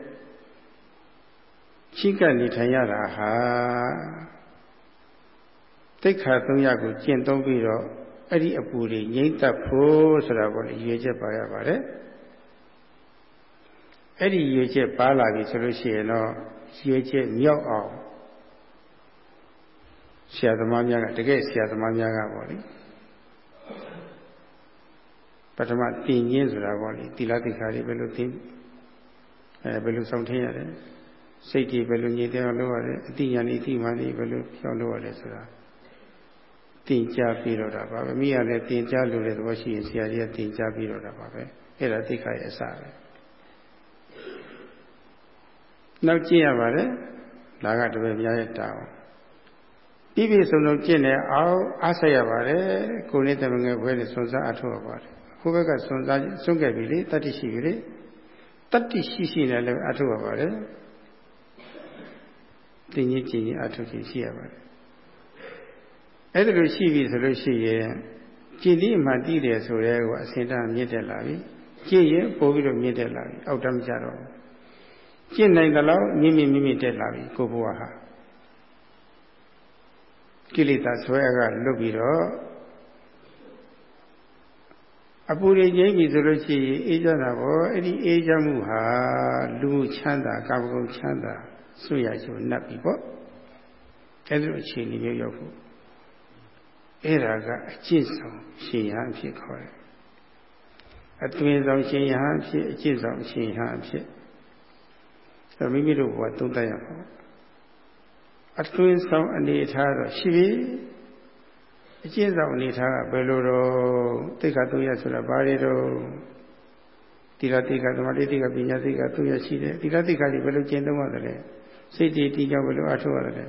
ချိကနေထိုင်ရတာဟာတိတ်ခါသုံးရကိုကျင့်သုံးပြီးတော့အဲ့ဒီအပူတွေငြိမ့်သက်ဖို့ဆိုတာကိုရွေချက်ပါရပါတယ်အဲ့ဒီရွေချက်ပါလာပြီဆိုလို့ရှိရင်တော့ရွေချက်မြောက်အောင် ဆရာသမားများကတကယ်ဆရာသမားများကပေါ့လေပထမတင်ခြင်းဆိုတာပေါ့လေသီလတိခါတွေဘယ်လိုသင်အဲဘယ်လိုဆောင်ထင်းရတယ်စိတ်တွေဘယ်လိုညစ်တဲ့အောင်လုပ်ရတယ်အတိညာဏ်အတိမာဏ်ဘယ်လိုဖြောင်းလုပ်ရတယ်ဆိုတာတင်ကြားပြီးတော့တာပါပဲမိရလည်းတင်ကြားလို့တဲ့သဘောရှိရင်ဆရာကြီးကတင်ကြားပြီးတော့တာပါပဲအဲ့ဒါတိခါရဲ့အစပဲနောက်ကြည့်ရပါတယ်ဒါကတပည့်များရဲ့တောင်း ပြည့်ပြည့်စုံစုံကျင့်နေအောင်အားဆက်ရပါတယ်ကိုယ်နဲ့တမငယ်ဘွဲနဲ့စွန့်စားအထောက်ရပါတယ်ကိုယ့်ဘက်ကစွန့်စားစွန့်ခဲ့ပြီလေတတ္တိရှိပြီလေတတ္တိရှိရှိနဲ့လည်းအထောက်ရပါတယ်တင်ကြီးကျင်ကြီးအထောက်ခြင်းရှိရပါတယ်အဲ့ဒါလိုရှိပြီဆိုလို့ရှိရင်ကျင့်ဒီမှတည်တယ်ဆိုရဲကိုအစင်တမြင့်တက်လာပြီကျင့်ရင်ပို့ပြီးတော့မြင့်တက်လာပြီအောက်တမ်းကြတော့ကျင့်နိုင်သလောက်မြင့်မြင့်မြင့်မြင့်တက်လာပြီကိုဘုရားဟာ ကိလေသာဆွဲကလွတ်ပြီးတော့အပူရိငိမ့်ပြီဆိုလို့ရှိရင်အေးကြတာပေါ့အဲ့ဒီအေးကြမှုဟာလူချမ်းသာကာမဂုဏ်ချမ်းသာဆွရချိုနှပ်ပြီပေါ့အဲ့ဒီအခြေအနေမျိုးရောက်ဖို့အဲ့ဒါကအကျင့်ဆောင်ရှင်ဟန်ဖြစ်ခေါ်တယ်အသွင်ဆောင်ရှင်ဟန်ဖြစ်အကျင့်ဆောင်ရှင်ဟန်ဖြစ်မိမိတို့ဘဝသုံးသပ်ရမှာ အတွင်းဆောင်အနေထားတော့ရှိပြီအကျင့်ဆောင်အနေထားကဘယ်လိုတော့တိတ်ခါသုံးရဆိုတာဘာတွေတော့တိရတိကသမာဓိတိကပညာတိကသုံးရရှိတယ်တိရတိကတွေဘယ်လိုကျင့်သုံးရသလဲစိတ်တည်တည်ကြောင့်ဘယ်လိုအထောက်ရသလဲ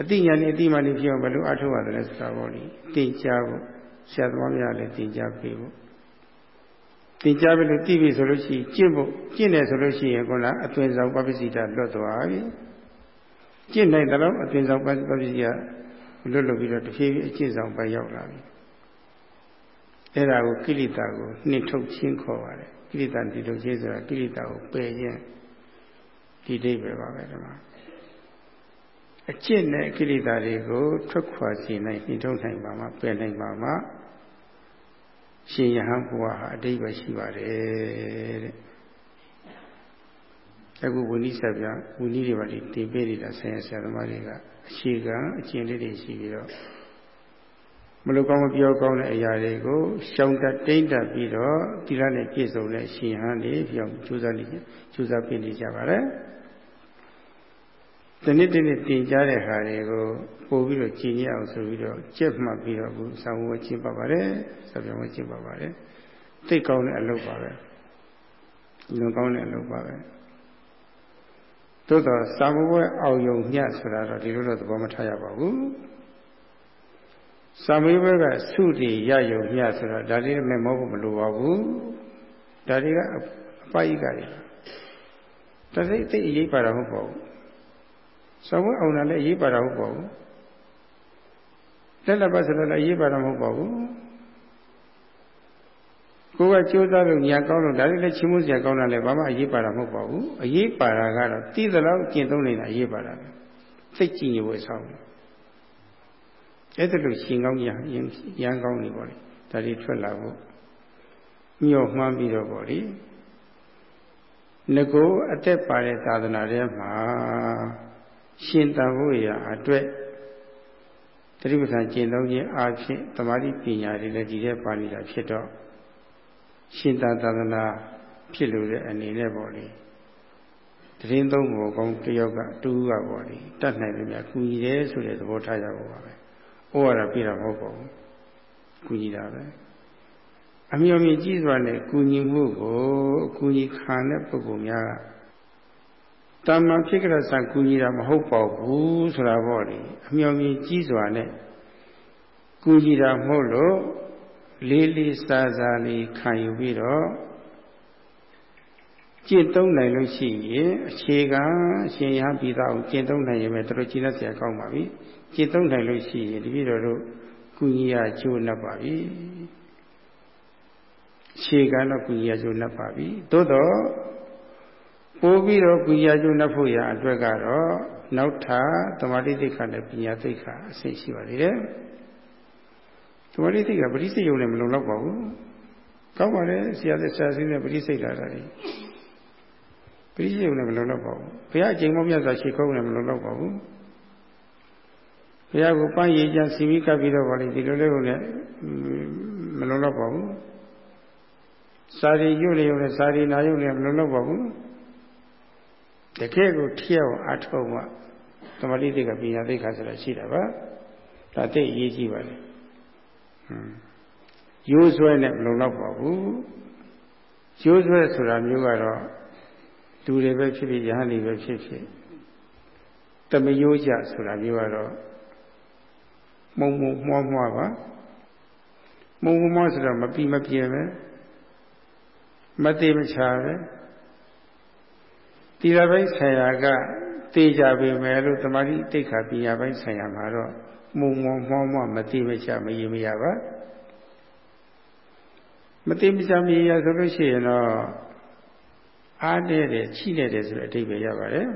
အတိညာနဲ့အတိမာနဲ့ဖြစ်အောင်ဘယ်လိုအထောက်ရသလဲဆိုတာပေါ့လေတင်ကြားဖို့ဆရာသမားများလည်းတင်ကြားပေးဖို့တင်ကြားပြီးလို့သိပြီဆိုလို့ရှိရင်ကျင့်ဖို့ကျင့်တယ်ဆိုလို့ရှိရင်ခုနအသွင်ဆောင်ပပ္ပစိတာလွတ်သွားပြီ ကျင့်နိုင်တယ်လို့အသွင်ဆောင်ပပ္ပစိကလွတ်လွတ်ပြီးတော့တဖြည်းဖြည်းအကျင့်ဆောင်ပဲရောက်လာပြီအဲ့ဒါကိုကိလေသာကိုနှိထုတ်ခြင်းခေါ်ပါတယ်ကိလေသာနှိထုတ်ခြင်းဆိုတာကိလေသာကိုပယ်ခြင်းဒီဒိဗ္ဗေပါပဲဒီမှာအကျင့်နဲ့ကိလေသာတွေကိုထွက်ခွာစေနိုင်နှိထုတ်နိုင်ပါမှပယ်နိုင်ပါမှရှင်ယဟန်ဘုရားဟာအတိတ်ပဲရှိပါတယ်တဲ့ အခုဝိနည်းဆက်ပြဝိနည်းတွေပါတင်ပေးနေတာဆရာဆရာသမားတွေကအခြေခံအကျင့်လေးတွေရှိပြီးတော့မလို့ကောင်းမပြောကောင်းတဲ့အရာတွေကိုရှောင်တတ်တိမ့်တတ်ပြီးတော့ဒီလားနဲ့ပြည့်စုံတဲ့ရှင်ဟန်တွေပြောင်းကြိုးစားနေကြိုးစားပြနေကြပါတယ်ဒီနေ့တနေ့တင်ကြားတဲ့ဟာတွေကိုပို့ပြီးတော့ကြည်ညက်အောင်ဆိုပြီးတော့ကြက်မှတ်ပြီးတော့အခုဆောင်းဝဲကျင်းပပါတယ်ဆောင်းဝဲကျင်းပပါတယ်သိကောင်းတဲ့အလုပ်ပါပဲလွန်ကောင်းတဲ့အလုပ်ပါပဲ သို့တော့စာမပွဲအောင်ယုံညဆိုတာတော့ဒီလိုတော့သဘောမထားရပါဘူးစာမေးပွဲကစုတည်ရယုံညဆိုတာဒါလေးမဲ့မဟုတ်ဘူးမလိုပါဘူးဒါတွေကအပိုက်ကတွေတစိတ်သိအရေးပါတာမဟုတ်ပါဘူးစာပွဲအောင်တာလည်းအရေးပါတာမဟုတ်ပါဘူးလက်လက်ပတ်ဆိုတော့လည်းအရေးပါတာမဟုတ်ပါဘူး ကိုကကြိုးစားလို့ညာကောင်းလို့ဒါလည်းလည်းချင်းမှုစရာကောင်းတာလည်းဘာမှအရေးပါတာမဟုတ်ပါဘူးအရေးပါတာကတော့တည်သလောက်ကျင့်သုံးနေတာအရေးပါတာပဲစိတ်ကြည်ညိုဝယ်ဆောင်အဲ့ဒါလို့ရှင်ကောင်းရရန်ကောင်းနေပေါ့လေဒါတွေထွက်လာဖို့ညှော့မှန်းပြီးတော့ပေါ့လေငကိုအသက်ပါတဲ့သာသနာထဲမှာရှင်တန်ဖို့ရာအတွက်တတိပဌာန်ကျင့်သုံးခြင်းအားဖြင့်တမာတိပညာတွေလည်းဒီထဲပါနေတာဖြစ်တော့ ရှင်သာသာသနာဖြစ်လို့တဲ့အနေနဲ့ပေါ့လေတရင်သုံးဘောကောင်းတယောက်ကတူးကပေါ့လေတတ်နိုင်လို့များကူညီတယ်ဆိုတဲ့သဘောထားကြဖို့ပါပဲ။ဩဝါဒပြတာမဟုတ်ပါဘူး။ကူညီတာပဲ။အမြော်မြင်ကြီးစွာနဲ့ကူညီမှုကိုအကူညီခံတဲ့ပုဂ္ဂိုလ်များကတာမန်ဖြစ်ကြတဲ့ဆံကူညီတာမဟုတ်ပါဘူးဆိုတာပေါ့လေအမြော်မြင်ကြီးစွာနဲ့ကူညီတာမဟုတ်လို့ လေးလေးစားစားလေးခံယူပြီးတော့ကျင့်သုံးနိုင်လို့ရှိရင်အခြေခံရှင်ရပြီးသားကိုကျင့်သုံးနိုင်ရင်ပဲတို့ကျင့်တတ်ဆရာကောင်းပါပြီကျင့်သုံးနိုင်လို့ရှိရင်တပည့်တော်တို့ကုညီရကျိုးနှပ်ပါပြီအခြေခံတော့ကုညီရကျိုးနှပ်ပါပြီသို့တော့ပို့ပြီးတော့ကုညီရကျိုးနှပ်ဖို့ရအတွက်ကတော့နောက်ထပ်သမာဓိသိက္ခာနဲ့ပညာသိက္ခာအဆင့်ရှိပါသေးတယ် သမာဓိသိက္ခာပရိစိတ်ယုံနဲ့မလုံလောက်ပါဘူးကောင်းပါလေဆရာသက်ဆရာစင်းနဲ့ပရိစိတ်လာတာလေပရိစိတ်ယုံနဲ့မလုံလောက်ပါဘူးဘုရားအချိန်မောမြတ်စွာရှေ့ခုံးနဲ့မလုံလောက်ပါဘူးဘုရားကိုပန်းရည်ချစီမိကပ်ပြီးတော့ဗောလေဒီလိုလေးကိုလည်းမလုံလောက်ပါဘူးစာရီရွတ်လျုံနဲ့စာရီနာယုံနဲ့မလုံလောက်ပါဘူးတကယ်ကိုထျက်အောင်အထောက်မှသမာဓိတိကပညာသိက္ခာဆိုတာရှိတာပါဒါသိအရေးကြီးပါလေ ရိုးဆွဲနဲ့မလုံလောက်ပါဘူးရိုးဆွဲဆိုတာမျိုးကတော့လူတွေပဲဖြစ်ဖြစ်ယဟန်တွေပဲဖြစ်ဖြစ်တမယိုးကြဆိုတာမျိုးကတော့မုံမုံမွှားမွှားပါမုံမုံမွှားဆိုတော့မပြီးမပြင်းပဲမသေးမချာပဲဒီလိုပိုင်းဆရာကတေးကြပေမဲ့လို့တမာတိတိတ်ခါပညာပိုင်းဆရာမှာတော့ မုံမွန်မွှားမွှားမသေးမချာမရေမရပါမသိမချာမရေရဆိုလို့ရှိရင်တော့အားတဲ့တယ်ချိနေတယ်ဆိုတဲ့အဓိပ္ပာယ်ရပါတယ်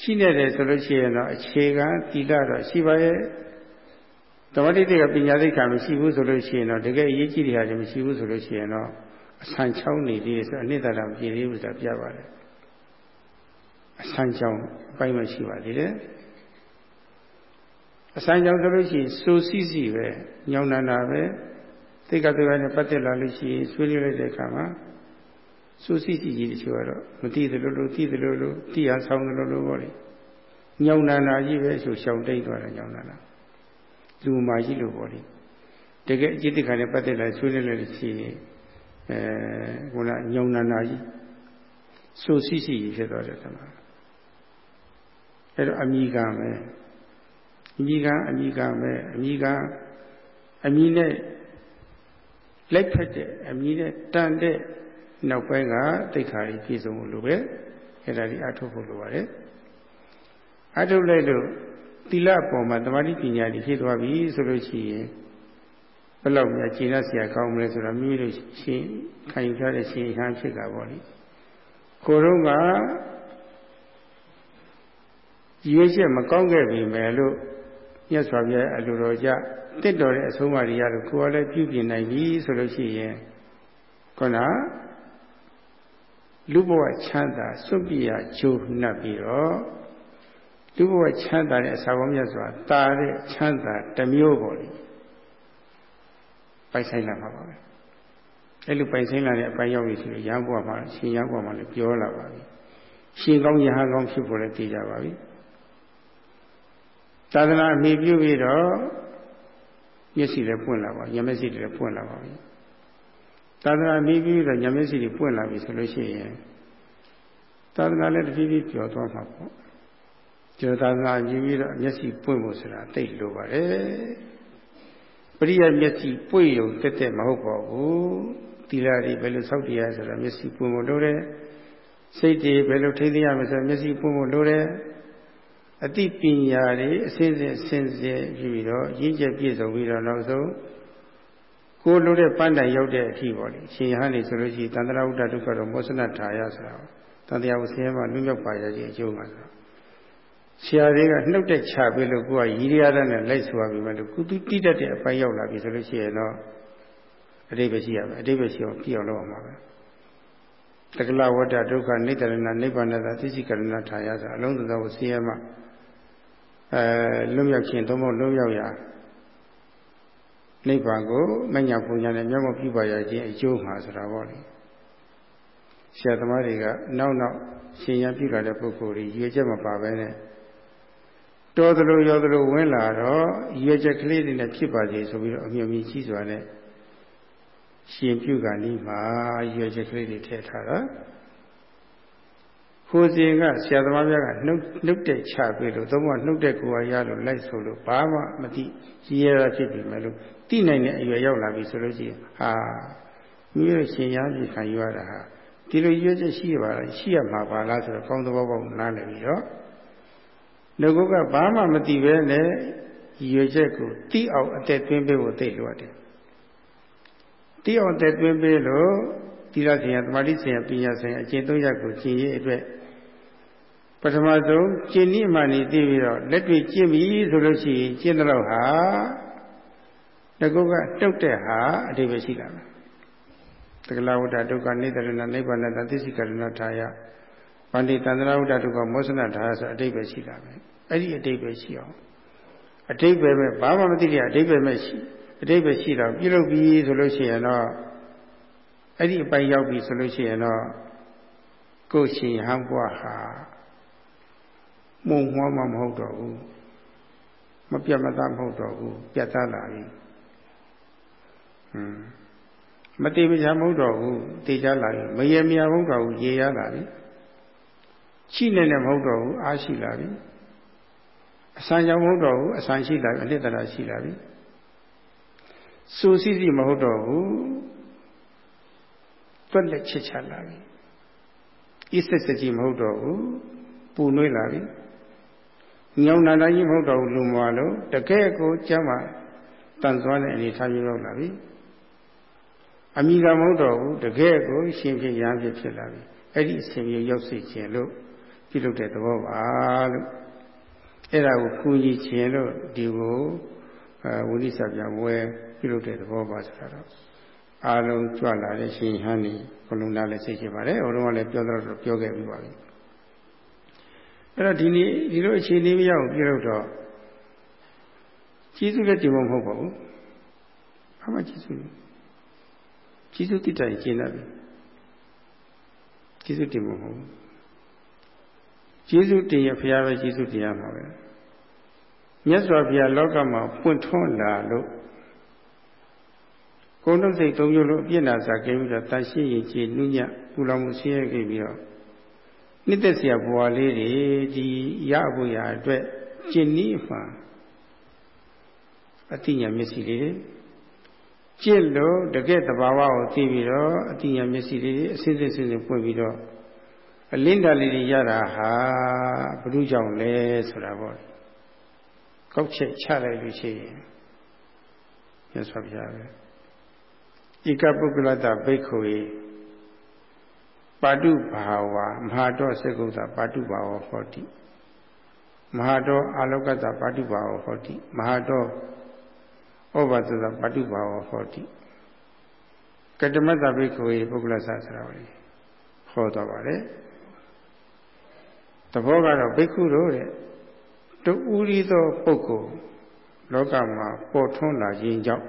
ရှိနေတယ်ဆိုလို့ရှိရင်တော့အခြေခံတိလတော့ရှိပါရဲ့ဓမ္မတိတိကပညာသိက္ခာမရှိဘူးဆိုလို့ရှိရင်တော့တကယ်အရေးကြီးတဲ့ဟာတွေမရှိဘူးဆိုလို့ရှိရင်တော့အဆန်ချောင်းနေသေးတယ်ဆိုအနှစ်သာရမပြည့်သေးဘူးဆိုတာပြပါတယ်အဆန်ချောင်းအပိုင်းမရှိပါသေးတယ် အဆန်ချောင်းဆိုလို့ရှိရင်စိုးစီးစီပဲညောင်းနန္တာပဲသိက္ခာတရားနဲ့ပတ်သက်လာလို့ရှိရင်ဆွေးနွေးလိုက်တဲ့အခါမှာစိုးစီးစီကြီးတချို့ကတော့မသိသလိုလိုသိသလိုလိုသိရဆောင်သလိုလိုပေါ့လေညောင်းနန္တာကြီးပဲဆိုရှောင်တိတ်သွားတယ်ညောင်းနန္တာလူမာကြီးလို့ပေါ့လေတကယ်အจิตခါနဲ့ပတ်သက်လာဆွေးနွေးလိုက်ရှိရင်အဲခုနညောင်နန္နာကြီးစိုးစီးစီကြီးဖြစ်သွားတယ်ကွာအဲ့တော့အမိကပဲအ မိကအမိကပဲအမိကအမိနဲ့လိုက်ဖက်တဲ့အမိနဲ့တန်တဲ့နောက်ပိုင်းကတိတ်ခါကြီးပြည့်စုံလို့ပဲအဲ့ဒါကြီးအထုတ်ဖို့လိုပါတယ်အထုတ်လိုက်လို့သီလပေါ်မှာတမာတိပညာကြီးဖြစ်သွားပြီဆိုလို့ရှိရင်ဘယ်လောက်များကျင့်ရစရာကောင်းမလဲဆိုတော့မိမိတို့ရှင်ခံယူထားတဲ့ရှင်ဟန်ဖြစ်တာပေါ့လေကိုတော့ကရွေးချက်မကောင်းခဲ့ပြီမယ်လို့ မြတ်စွာဘုရားအလိုတော်ကြတစ်တော်တဲ့အဆုံးအမတွေရလို့ကိုယ်ကလည်းပြုပြင်နိုင်ပြီဆိုလို့ရှိရင်ခုနလူဘဝချမ်းသာစွန့်ပြရဂျိုးနှပ်ပြီးတော့လူဘဝချမ်းသာတဲ့အစာပေါင်းမြတ်စွာတာတဲ့ချမ်းသာတစ်မျိုးပေါ့လေပိုက်ဆိုင်လာမှာပါပဲအဲ့လိုပိုက်ဆိုင်လာတဲ့အပိုင်းရောက်ပြီဆိုတော့ရဟန်းဘုရားမှာရှင်ရဟန်းဘုရားမှာလည်းပြောလာပါပြီရှင်ကောင်းရဟန်းကောင်းဖြစ်ဖို့လည်းသိကြပါပြီ သာသနာအမိပြုပြီးတော့မျက်စိလည်းပွင့်လာပါညမျက်စိလည်းပွင့်လာပါပြီသာသနာအမိပြုပြီးတော့ညမျက်စိတွေပွင့်လာပြီဆိုလို့ရှိရင်သာသနာလည်းတဖြည်းဖြည်းပျော်သွားမှာပေါ့ကျော်သာသနာအမိပြီးတော့မျက်စိပွင့်ဖို့ဆိုတာသိလိုပါတယ်ပရိယမျက်စိပွေရုံတက်တက်မဟုတ်ပါဘူးသီလတွေဘယ်လိုစောင့်တရားဆိုတာမျက်စိပွင့်ဖို့လိုတယ်စိတ်တွေဘယ်လိုထိသိရမလဲဆိုမျက်စိပွင့်ဖို့လိုတယ် အတိပညာတွေအစဉ်စဉ်အစဉ်စဉ်ပြီးတော့ရင့်ကျက်ပြည့်စုံပြီးတော့နောက်ဆုံးကိုလိုတဲ့ပန်းတိုင်ရောက်တဲ့အထိပေါ့လေရှင်ဟန်နေဆိုလို့ရှိရင်တန္တရာဝတ္တဒုက္ခတော့မောစနထာယဆိုတာတန်တရားကိုဆင်းရဲမှလွတ်မြောက်ပါရခြင်းအကျိုးမှာဆိုဆရာတွေကနှုတ်တဲ့ချပေးလို့ကိုကရည်ရရနဲ့လိုက်ဆိုရပြီမဲ့လို့ကုသတိတတ်တဲ့အပိုင်းရောက်လာပြီဆိုလို့ရှိရင်တော့အတိပ္ပယ်ရှိရမယ်အတိပ္ပယ်ရှိအောင်ပြည့်အောင်လုပ်အောင်ပါပဲတက္ကလဝတ္တဒုက္ခနိတရဏနိဗ္ဗာန်သာသိစိကရဏထာယဆိုအလုံးစုံသောဆင်းရဲမှ အဲလွတ်မြောက်ခြင်းသို့မဟုတ်လွတ်မြောက်ရာနိဗ္ဗာန်ကိုမညာပူညာနဲ့မျက်မှောက်ပြုပါရခြင်းအကျိုးမှာဆိုတာပေါ့လေဆရာသမားတွေကနောက်နောက်ရှင်ရပြုလာတဲ့ပုဂ္ဂိုလ်တွေရွေချက်မပါပဲနဲ့တော်သလိုရောသလိုဝင်လာတော့ရွေချက်ကလေးတွေနဲ့ဖြစ်ပါစေဆိုပြီးတော့အမြင်ကြီးကြီးစွာနဲ့ရှင်ပြုကနီးမှာရွေချက်ကလေးတွေထည့်ထားတာ ခိုးစဉ်ကဆရာသမားများကနှုတ်နှုတ်တဲ့ချပေးလို့သုံးမနှုတ်တဲ့ကိုယ်ရရလို့လိုက်ဆိုလို့ဘာမှမသိရည်ရတာဖြစ်ပြီမဲ့လို့သိနိုင်တဲ့အရွယ်ရောက်လာပြီဆိုလို့ရှိရင်ဟာမိရရှင်ရပြီခံယူရတာဟာဒီလိုရွေးချက်ရှိရပါလားရှိရမှာပါလားဆိုတော့ကောင်းသဘောပေါက်နားလည်ပြီးတော့ငါကဘာမှမသိပဲနဲ့ရွေးချက်ကိုတိအောင်အသက်သွင်းပေးဖို့သိလို့ရတယ်တိအောင်အသက်သွင်းပေးလို့သီလဆင်ရသမာဓိဆင်ရပညာဆင်ရအကျင့်သုံးရပ်ကိုကျင့်ရအတွက် ပထမဆုံးကျင့်နည်းမှနေသိပြီးတော့လက်တွေ့ကျင့်ပြီဆိုလို့ရှိရင်ကျင့်တော့ဟာငါကတုတ်တဲ့ဟာအတိပ္ပယ်ရှိလာမယ်တက္ကလဝတ္တဒုက္ခနိတရဏနိဗ္ဗာန်တသိစိကရဏထာယဗန္တိတန္တရာဝတ္တဒုက္ခမောစနထာယဆိုအတိတ်ပဲရှိတာပဲအဲ့ဒီအတိတ်ပဲရှိအောင်အတိတ်ပဲပဲဘာမှမသိတဲ့အတိတ်ပဲမဲ့ရှိအတိတ်ပဲရှိတော့ပြုလုပ်ပြီးဆိုလို့ရှိရင်တော့အဲ့ဒီအပိုင်ရောက်ပြီဆိုလို့ရှိရင်တော့ကိုယ်ရှင်ဟန်ဘွားဟာ မှုံမွားမှမဟုတ်တော့ဘူးမပြတ်မသားမဟုတ်တော့ဘူးပြတ်သားလာပြီဟွန်းမတိမချာမဟုတ်တော့ဘူးတေချာလာပြီမရေမြာမဟုတ်တော့ဘူးရေရလာပြီရှိနေလည်းမဟုတ်တော့ဘူးအားရှိလာပြီအဆန်ကြောင့်မဟုတ်တော့ဘူးအဆန်ရှိလာပြီအနှစ်တရာရှိလာပြီစူစီစီမဟုတ်တော့ဘူးသွက်လက်ချစ်ချလာပြီဣစစကြီးမဟုတ်တော့ဘူးပူနွေးလာပြီ ညောင်နာတိုင်းကြီးမဟုတ်တော့ဘူးလူမွာလို့တကယ်ကိုကျမ်းမှာတန်သွားတဲ့အနေထားမျိုးရောက်လာပြီအမိကမဟုတ်တော့ဘူးတကယ်ကိုရှင်ဖြစ်ရဖြစ်ဖြစ်လာပြီအဲ့ဒီအစဉ်မျိုးရောက်စေခြင်းလို့ပြုလုပ်တဲ့သဘောပါလို့အဲ့ဒါကိုကူညီခြင်းလို့ဒီကိုအဲဝိရိသပြန်ဝဲပြုလုပ်တဲ့သဘောပါဆိုတာတော့အားလုံးကြွလာတဲ့ရှင်ဟန်นี่ဘလုံးသားလည်းသိချင်ပါတယ်ဟိုတုန်းကလည်းပြောတော့ပြောခဲ့ပြီးပါပြီ အဲ့တော့ဒီနေ့ဒီလိုအခြေအနေမရအောင်ပြုလုပ်တော့ကျေးဇူးလည်းတင်မမဟုတ်ပါဘူးဘာမှကျေးဇူးကျေးဇူးတိတိုင်ကျင့်တတ်ပြီကျေးဇူးတင်မဟုတ်ဘူးကျေးဇူးတင်ရဖရားပဲကျေးဇူးတင်ရမှာပဲမြတ်စွာဘုရားလောကမှာပွင့်ထွန်းလာလို့ကိုယ်နှုတ်စိတ်သုံးမျိုးလို့အပြစ်နာစာခဲ့ပြီးတော့တန်ရှင်းရင်ကြည်နုညပူလောင်မှုဆင်းရဲခဲ့ပြီးတော့ နှစ်သက်စရာဘဝလေးတွေဒီရဖို့ရအတွက်ကျင့်နည်းမှအတိညာမျက်စိလေးကျင့်လို့တကယ်တဘာဝကိုသိပြီးတော့အတိညာမျက်စိလေးအစစ်စစ်စစ်စစ်ပွင့်ပြီးတော့အလင်းတလေးတွေရတာဟာဘု து ကြောင့်လဲဆိုတာပေါ့ကောက်ချက်ချလိုက်လို့ရှိရင်မြတ်စွာဘုရားပဲဧကပုဂ္ဂလတဘိက္ခုေ ပါတုဘာဝမဟာတောစေကုသပါတုဘာဝဟောတိမဟာတောအာလောကတပါတုဘာဝဟောတိမဟာတောဩဘာသပတုဘာဝဟောတိကတမတ္တဘိက္ခုေပုဂ္ဂလဆဆိုတာကိုဟောတော်ပါတယ်သဘောကတော့ဘိက္ခုတို့တဲ့တူဦးသောပုဂ္ဂိုလ်လောကမှာပေါ်ထွန်းလာခြင်းကြောင့်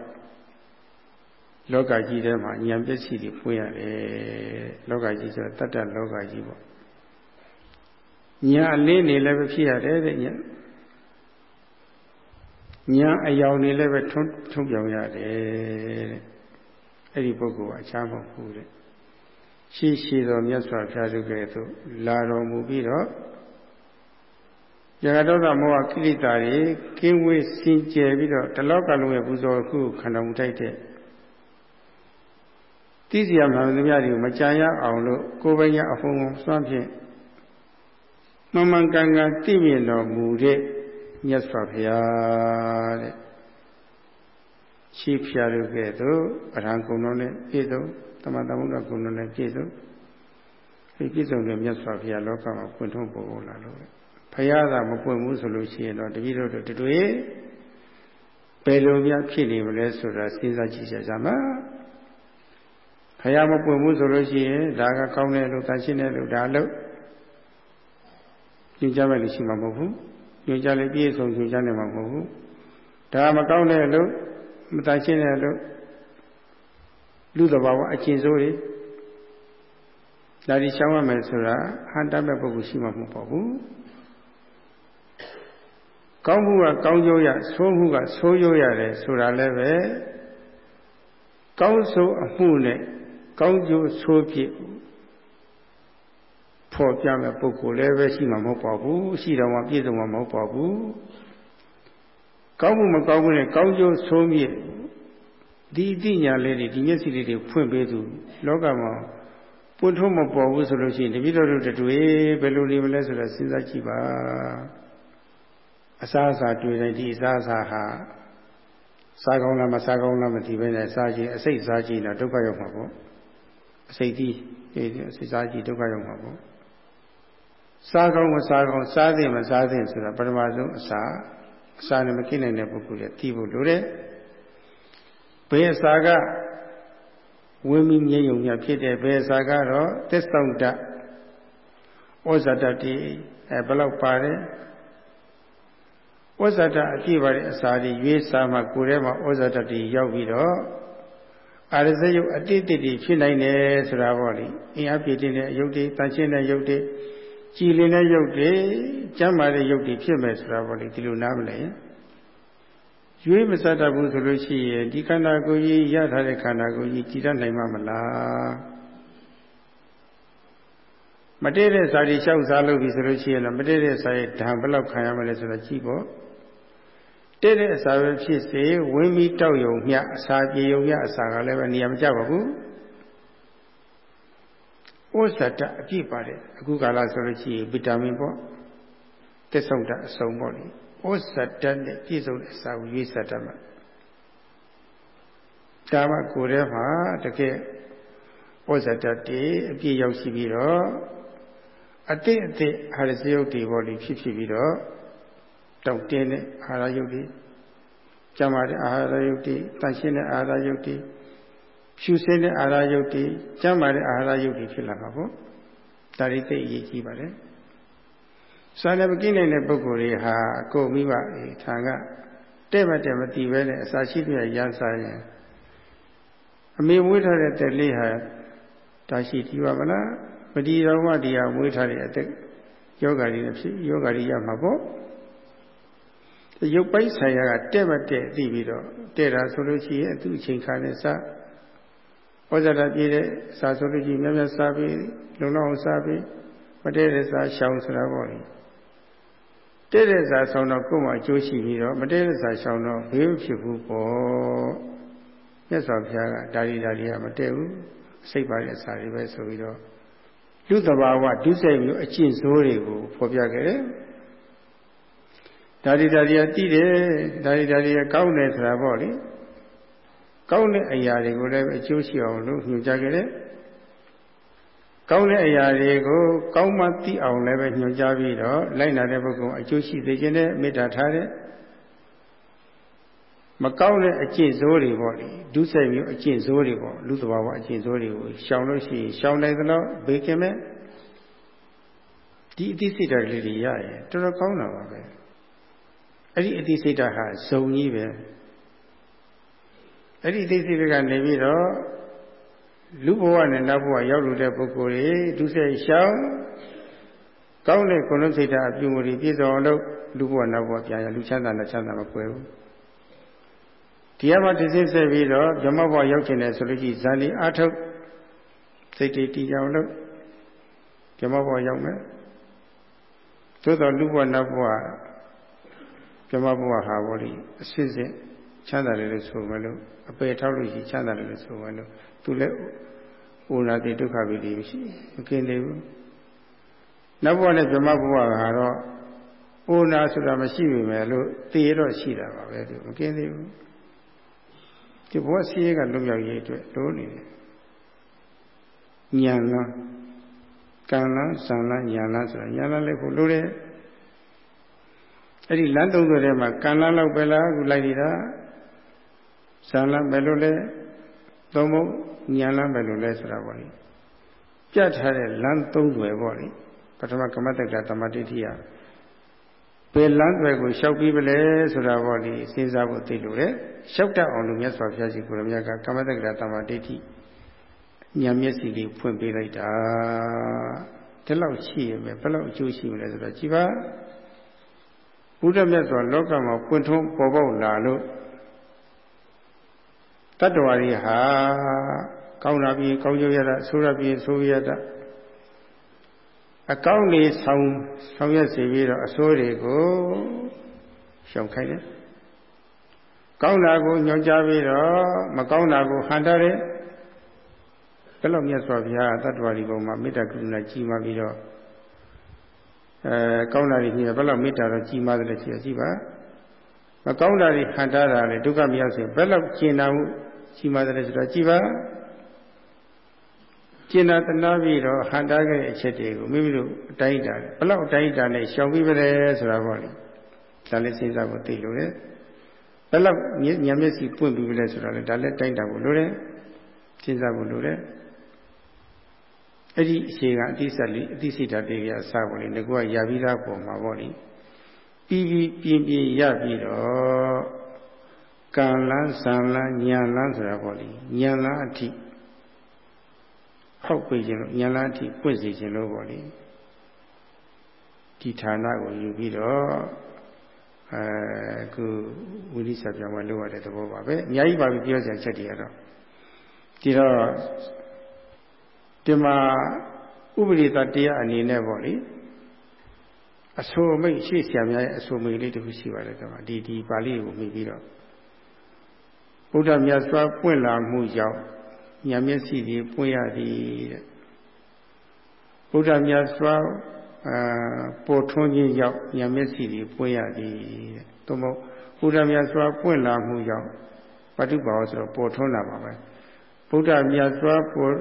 လောကကြီးထဲမှာဉာဏ်ပစ္စည်းတွေဖွင့်ရတယ်လောကကြီးဆိုတတ္တလောကကြီးပေါ့ဉာဏ်အလေးနေလည်းပဲဖြစ်ရတယ်တဲ့ဉာဏ်ဉာဏ်အယောင်နေလည်းပဲထုံးထုံးပြောင်ရတယ်တဲ့အဲ့ဒီပုဂ္ဂိုလ်ကအခြားမဟုတ်ဘူးတဲ့ရှိရှိသောမြတ်စွာဘုရားစုကဲ့သို့လာတော်မူပြီးတော့ယဂတောသမောဟကိလေသာတွေကင်းဝေးစင်ကြယ်ပြီးတော့တလောကလုံးရဲ့ပူဇော်ခုခန္ဓာမူထိုက်တဲ့ သိစရာမှန်သမျှတွေကိုမကြာရအောင်လို့ကိုယ်ပိုင်ရအဖုံစွမ်းဖြင့်မမှန်ကန်ကန်သိမြင်တော်မူတဲ့မြတ်စွာဘုရားတဲ့ရှိဖျားလို့ကဲ့သို့အရဟံကုံတော်နဲ့ပြည့်စုံသမတမုဒ္ဒကုံတော်နဲ့ပြည့်စုံဒီပြည့်စုံတဲ့မြတ်စွာဘုရားလောကမှာပွင့်ထွန်းပေါ်ပေါ်လာလို့ဖရာသာမပွင့်ဘူးဆိုလို့ရှိရင်တော့တပည့်တော်တို့တွေ့ဘယ်လိုများဖြစ်နေမလဲဆိုတာစဉ်းစားကြည့်ကြကြမှာ ဖရာမပွင့်ဘူးဆိုလို့ရှိရင်ဒါကကောင်းတယ်လို့တန်ရှင်းတယ်လို့ဒါလို့ညွှန်ကြားမယ်လို့ရှိမှာမဟုတ်ဘူးညွှန်ကြားလည်းပြည့်စုံညွှန်ကြားနေမှာမဟုတ်ဘူးဒါမကောင်းတဲ့လို့မတန်ရှင်းတဲ့လို့လူတဘာဝအကျဉ်းစိုးတွေဒါဒီရှောင်းရမယ်ဆိုတာဟန်တတ်မဲ့ပုဂ္ဂိုလ်ရှိမှမဟုတ်ပါဘူးကောင်းမှုကကောင်းကျိုးရဆိုးမှုကဆိုးကျိုးရတယ်ဆိုတာလည်းပဲကောင်းဆိုးအမှုနဲ့ ကောင်းကျိုးဆိုးဖြစ်ဖော်ပြမဲ့ပုဂ္ဂိုလ်လည်းပဲရှိမှာမဟုတ်ပါဘူးရှိတော်မှာပြည့်စုံမှာမဟုတ်ပါဘူးကောင်းမှုမကောင်းမှုနဲ့ကောင်းကျိုးဆိုးမြစ်ဒီအသိဉာဏ်လေးတွေဒီမျက်စိလေးတွေဖွင့်ပေးသူလောကမှာပွင့်ထုံးမပေါ်ဘူးဆိုလို့ရှိရင်တပိတော်တို့တွေ့ဘယ်လိုနေမလဲဆိုတာစဉ်းစားကြည့်ပါအစားအစာတွေ့တိုင်းဒီအစားအစာဟာစားကောင်းလားမစားကောင်းလားမသိဘဲနဲ့စားကြည့်အစိတ်စားကြည့်တော့ဒုက္ခရောက်မှာပေါ့ အစိတ်ကြီးဒီအစိတ်စားကြည့်ဒုက္ခရောက်မှာပေါ့စားကောင်းမစားကောင်းစားသင့်မစားသင့်ဆိုတာပထမဆုံးအစာအစာနဲ့မကိနိုင်တဲ့ပုဂ္ဂိုလ်ရဲ့သိဖို့လိုတယ်ဘယ်အစာကဝင်းမီမြဲယုံမြဖြစ်တဲ့ဘယ်အစာကတော့သစ္ဆောင်တဩဇာတတိအဲဘလောက်ပါတယ်ဩဇာတအပြည့်ပါတဲ့အစာတွေရွေးစားမှကိုယ်ထဲမှာဩဇာတတိရောက်ပြီးတော့ အာရဇယုတ်အတိတ်တိဖြစ်နိုင်တယ်ဆိုတာပေါ့လေအင်အားပြည့်တဲ့အယုတ်တွေတန်ရှင်းတဲ့ယုတ်တွေကြည်လင်တဲ့ယုတ်တွေကျမ်းမာတဲ့ယုတ်တွေဖြစ်မယ်ဆိုတာပေါ့လေဒီလိုနားမလဲရွေးမစတတ်ဘူးဆိုလို့ရှိရင်ဒီခန္ဓာကိုယ်ကြီးရထားတဲ့ခန္ဓာကိုယ်ကြီးကြည်တတ်နိုင်မှာမလားမတည့်တဲ့စာရီလျှောက်စားလို့ပြီဆိုလို့ရှိရင်တော့မတည့်တဲ့စာရဲ့ဓာန်ဘယ်လောက်ခံရမလဲဆိုတာကြည့်ပေါ့ တည့်တဲ့အစာပဲဖြစ်စေဝင်းပြီးတောက်ယုံမြအစာပြေယုံမြအစာကလည်းပဲနေရာမကျပါဘူးဩဇာတအပြည့်ပါတယ်အခုကာလဆိုလို့ရှိရင်ဗီတာမင်ပေါ့တက်ဆုံးတအစုံပေါ့လေဩဇာတနဲ့ပြည့်စုံတဲ့အစာကိုရွေးစားတတ်မှာဒါမှကိုယ်ထဲမှာတကယ်ဩဇာတတည်းအပြည့်ရောက်ရှိပြီးတော့အတိတ်အတိတ်အာရစယုတ်တွေပေါ့လေဖြစ်ဖြစ်ပြီးတော့ တောက်တင်းတဲ့အာဟာရယုတ်တွေကျမ်းမာတဲ့အာဟာရယုတ်တွေတန်ရှင်းတဲ့အာဟာရယုတ်တွေဖြူစင်းတဲ့အာဟာရယုတ်တွေကျမ်းမာတဲ့အာဟာရယုတ်တွေဖြစ်လာမှာပေါ့ဒါတွေသိအရေးကြီးပါတယ်စာလည်းမကိနိုင်တဲ့ပုဂ္ဂိုလ်တွေဟာကိုမိဘထံကတဲ့မတဲ့မတည်ပဲနဲ့အစာရှိပြရမ်းစားရင်အမေမွေးထားတဲ့တက်လေးဟာဒါရှိတည်ပါမလားမတည်တော့မှဒီဟာမွေးထားတဲ့အသက်ယောဂါတွေဖြစ်ယောဂါတွေရမှာပေါ့ ရုပ်ပိုင်းဆိုင်ရာကတဲ့မတဲ့သိပြီးတော့တဲ့တာဆိုလို့ရှိရင်သူ့အချိန်ခါနဲ့စဩဇာတပြည့်တဲ့စာဆိုလို့ရှိရင်များများစားပြီးလုံလောက်အောင်စားပြီးမတဲ့တဲ့စာရှောင်ဆိုတာပေါ့လေတဲ့တဲ့စာဆောင်တော့ကိုယ်မှအကျိုးရှိပြီးတော့မတဲ့တဲ့စာရှောင်တော့ဘေးမဖြစ်ဘူးပေါ့မြတ်စွာဘုရားကဒါရီဒါရီကမတည့်ဘူးစိတ်ပါတဲ့စာတွေပဲဆိုပြီးတော့လူတဘာဝဒုစရိုက်မျိုးအကျင့်ဆိုးတွေကိုဖော်ပြခဲ့တယ် ဒါရီဒါရီကတိတယ်ဒါရီဒါရီကကောင်းတယ်ဆိုတာပေါ့လေကောင်းတဲ့အရာတွေကိုလည်းအကျိုးရှိအောင်လို့ညွှန်ကြားခဲ့တယ်ကောင်းတဲ့အရာတွေကိုကောင်းမှသိအောင်လည်းပဲညွှန်ကြားပြီးတော့လိုက်နာတဲ့ပုဂ္ဂိုလ်အကျိုးရှိစေခြင်းနဲ့မေတ္တာထားတဲ့မကောင်းတဲ့အကျင့်ဆိုးတွေပေါ့လေဒုစရိုက်မျိုးအကျင့်ဆိုးတွေပေါ့လူသဘာဝအကျင့်ဆိုးတွေကိုရှောင်လို့ရှိရင်ရှောင်နိုင်သလားဘေးကင်းမဲ့ဒီအသိစိတ်ဓာတ်လေးတွေရရင်တော်တော်ကောင်းတာပါပဲ အဲ့ဒီအသိစိတ်ဓာတ်ဟာဇုံကြီးပဲအဲ့ဒီအသိစိတ်ဓာတ်ကနေပြီးတော့လူဘဝနဲ့နတ်ဘဝရောက်လို့တဲ့ပုဂ္ဂိုလ်တွေဒုစရိုက်ရှောင်ကောင်းတဲ့ကုဏစိတ်ဓာတ်အပြုမှုတွေပြည့်စုံအောင်လုပ်လူဘဝနတ်ဘဝပြန်ရလူချမ်းသာနဲ့ချမ်းသာမကွယ်ဘူးတရားမှတစ်စိဆက်ပြီးတော့ဓမ္မဘဝရောက်ခြင်းနဲ့ဆိုလို့ရှိရင်ဇာတိအာထုတ်စိတ်တည်တည်ကြအောင်လို့ဓမ္မဘဝရောက်မယ်သို့တော်လူဘဝနတ်ဘဝ ဓမ္မဘဝဟာဘောလိအစစ်စစ်ချမ်းသာတယ်လို့ဆိုမယ်လို့အပေထောက်လို့ရှိချမ်းသာတယ်လို့ဆိုမယ်လို့သူလည်းဥနာတိဒုက္ခဝိတိမရှိမกินသေးဘူးနောက်ဘဝနဲ့ဓမ္မဘဝကတော့ဥနာဆိုတာမရှိပြီမယ်လို့သိရတော့ရှိတာပါပဲသူမกินသေးဘူးဒီဘဝစီးရဲကလွတ်မြောက်ရေးအတွက်လိုနေတယ်ညာလားကံလားဇံလားညာလားဆိုတာညာလားလည်းဖို့လိုတယ် အဲ့ဒီလမ်းသုံးသွယ်ထဲမှာကံလန်းလောက်ပဲလားအခုလိုက်နေတာဇာလန်းပဲလို့လဲသုံးဖို့ညာလန်းပဲလို့လဲဆိုတာပေါ့လေပြတ်ထားတဲ့လမ်းသုံးသွယ်ပေါ့လေပထမကမ္မတက္ကသမတိဋ္ဌိယဘယ်လမ်းသွယ်ကိုလျှောက်ပြီးပလဲဆိုတာပေါ့လေစဉ်းစားဖို့သိလို့လေလျှောက်တတ်အောင်လို့မြတ်စွာဘုရားရှိခိုးရမြတ်ကကမ္မတက္ကသမတိဋ္ဌိညာမျက်စိလေးဖွင့်ပေးလိုက်တာဒီလောက်ရှိရမယ်ဘယ်လောက်အကျိုးရှိမလဲဆိုတော့ကြည်ပါ ဘုရားမြတ်စွာလောကမှာပွင့်ထွန်းပေါ်ပေါက်လာလို့တတ္တဝါတွေဟာကောင်းတာပြီးကောင်းကျိုးရတာဆိုးရပြီးဆိုးရတာအကောင်းလေးဆောင်ဆောင်ရွက်စီပြီးတော့အဆိုးတွေကိုရှောင်ခိုင်းတယ်ကောင်းတာကိုညွှန်ကြားပြီးတော့မကောင်းတာကိုဟန်တာတယ်ဘယ်လောက်မြတ်စွာဘုရားတတ္တဝါဒီပုံမှာမေတ္တာကရုဏာကြီးမားပြီးတော့ အဲကောင်းတာတွေကြီးဘယ်လောက်မေတ္တာတော့ကြီးမားတယ်ရှိရရှိပါမကောင်းတာတွေဟန်တာတာလေဒုက္ခမရောက်စေဘယ်လောက်ကျင်နာမှုကြီးမားတယ်ဆိုတော့ကြည်ပါကျင်နာတနာပြီးတော့ဟန်တာခဲ့တဲ့အချက်တွေကိုမိမိတို့အတိုင်းတာဘယ်လောက်အတိုင်းတာနဲ့ရှောင်ပြီးပဲဆိုတာပေါ့လေဒါလည်းစဉ်းစားဖို့သိလို့လေဘယ်လောက်ညမျက်စိပွင့်ပြီးလဲဆိုတာလေဒါလည်းတိုင်းတာဖို့လိုတယ်စဉ်းစားဖို့လိုတယ် အဲ့ဒီအခြေခံအတိစက်လေးအတိစိတ်ဓာတ်တွေကစပေါ်လေငါကရပြီးသားပုံမှာပေါ့လေပြီးပြီးပြင်းပြင်းရပြီးတော့ကံလန်းဇံလန်းညံလန်းဆိုတာပေါ့လေညံလန်းအထိဖောက်ပေးခြင်းလို့ညံလန်းအထိပွင့်စေခြင်းလို့ပေါ့လေဒီဌာနကိုယူပြီးတော့အဲခုဝိရိယပြောင်းမလုပ်ရတဲ့သဘောပါပဲအများကြီးပါပြီပြောစရာချက်တွေကတော့ဒီတော့ ဒီမှာဥပရိသတရားအနေနဲ့ပေါ့လေအဆိုမိတ်ရှေ့ဆရာများရဲ့အဆိုမိတ်လေးတခုရှိပါတယ်ဒီမှာဒီဒီပါဠိကိုမိပြီးတော့ဘုရားမြတ်စွာပွင့်လာမှုကြောင့်ညာမျက်စိတွေပွင့်ရသည်တဲ့ဘုရားမြတ်စွာအာပေါ်ထွန်းခြင်းကြောင့်ညာမျက်စိတွေပွင့်ရသည်တဲ့သို့မဟုတ်ဘုရားမြတ်စွာပွင့်လာမှုကြောင့်ပတုပါဝဆိုတော့ပေါ်ထွန်းလာပါပဲဘုရားမြတ်စွာပေါ်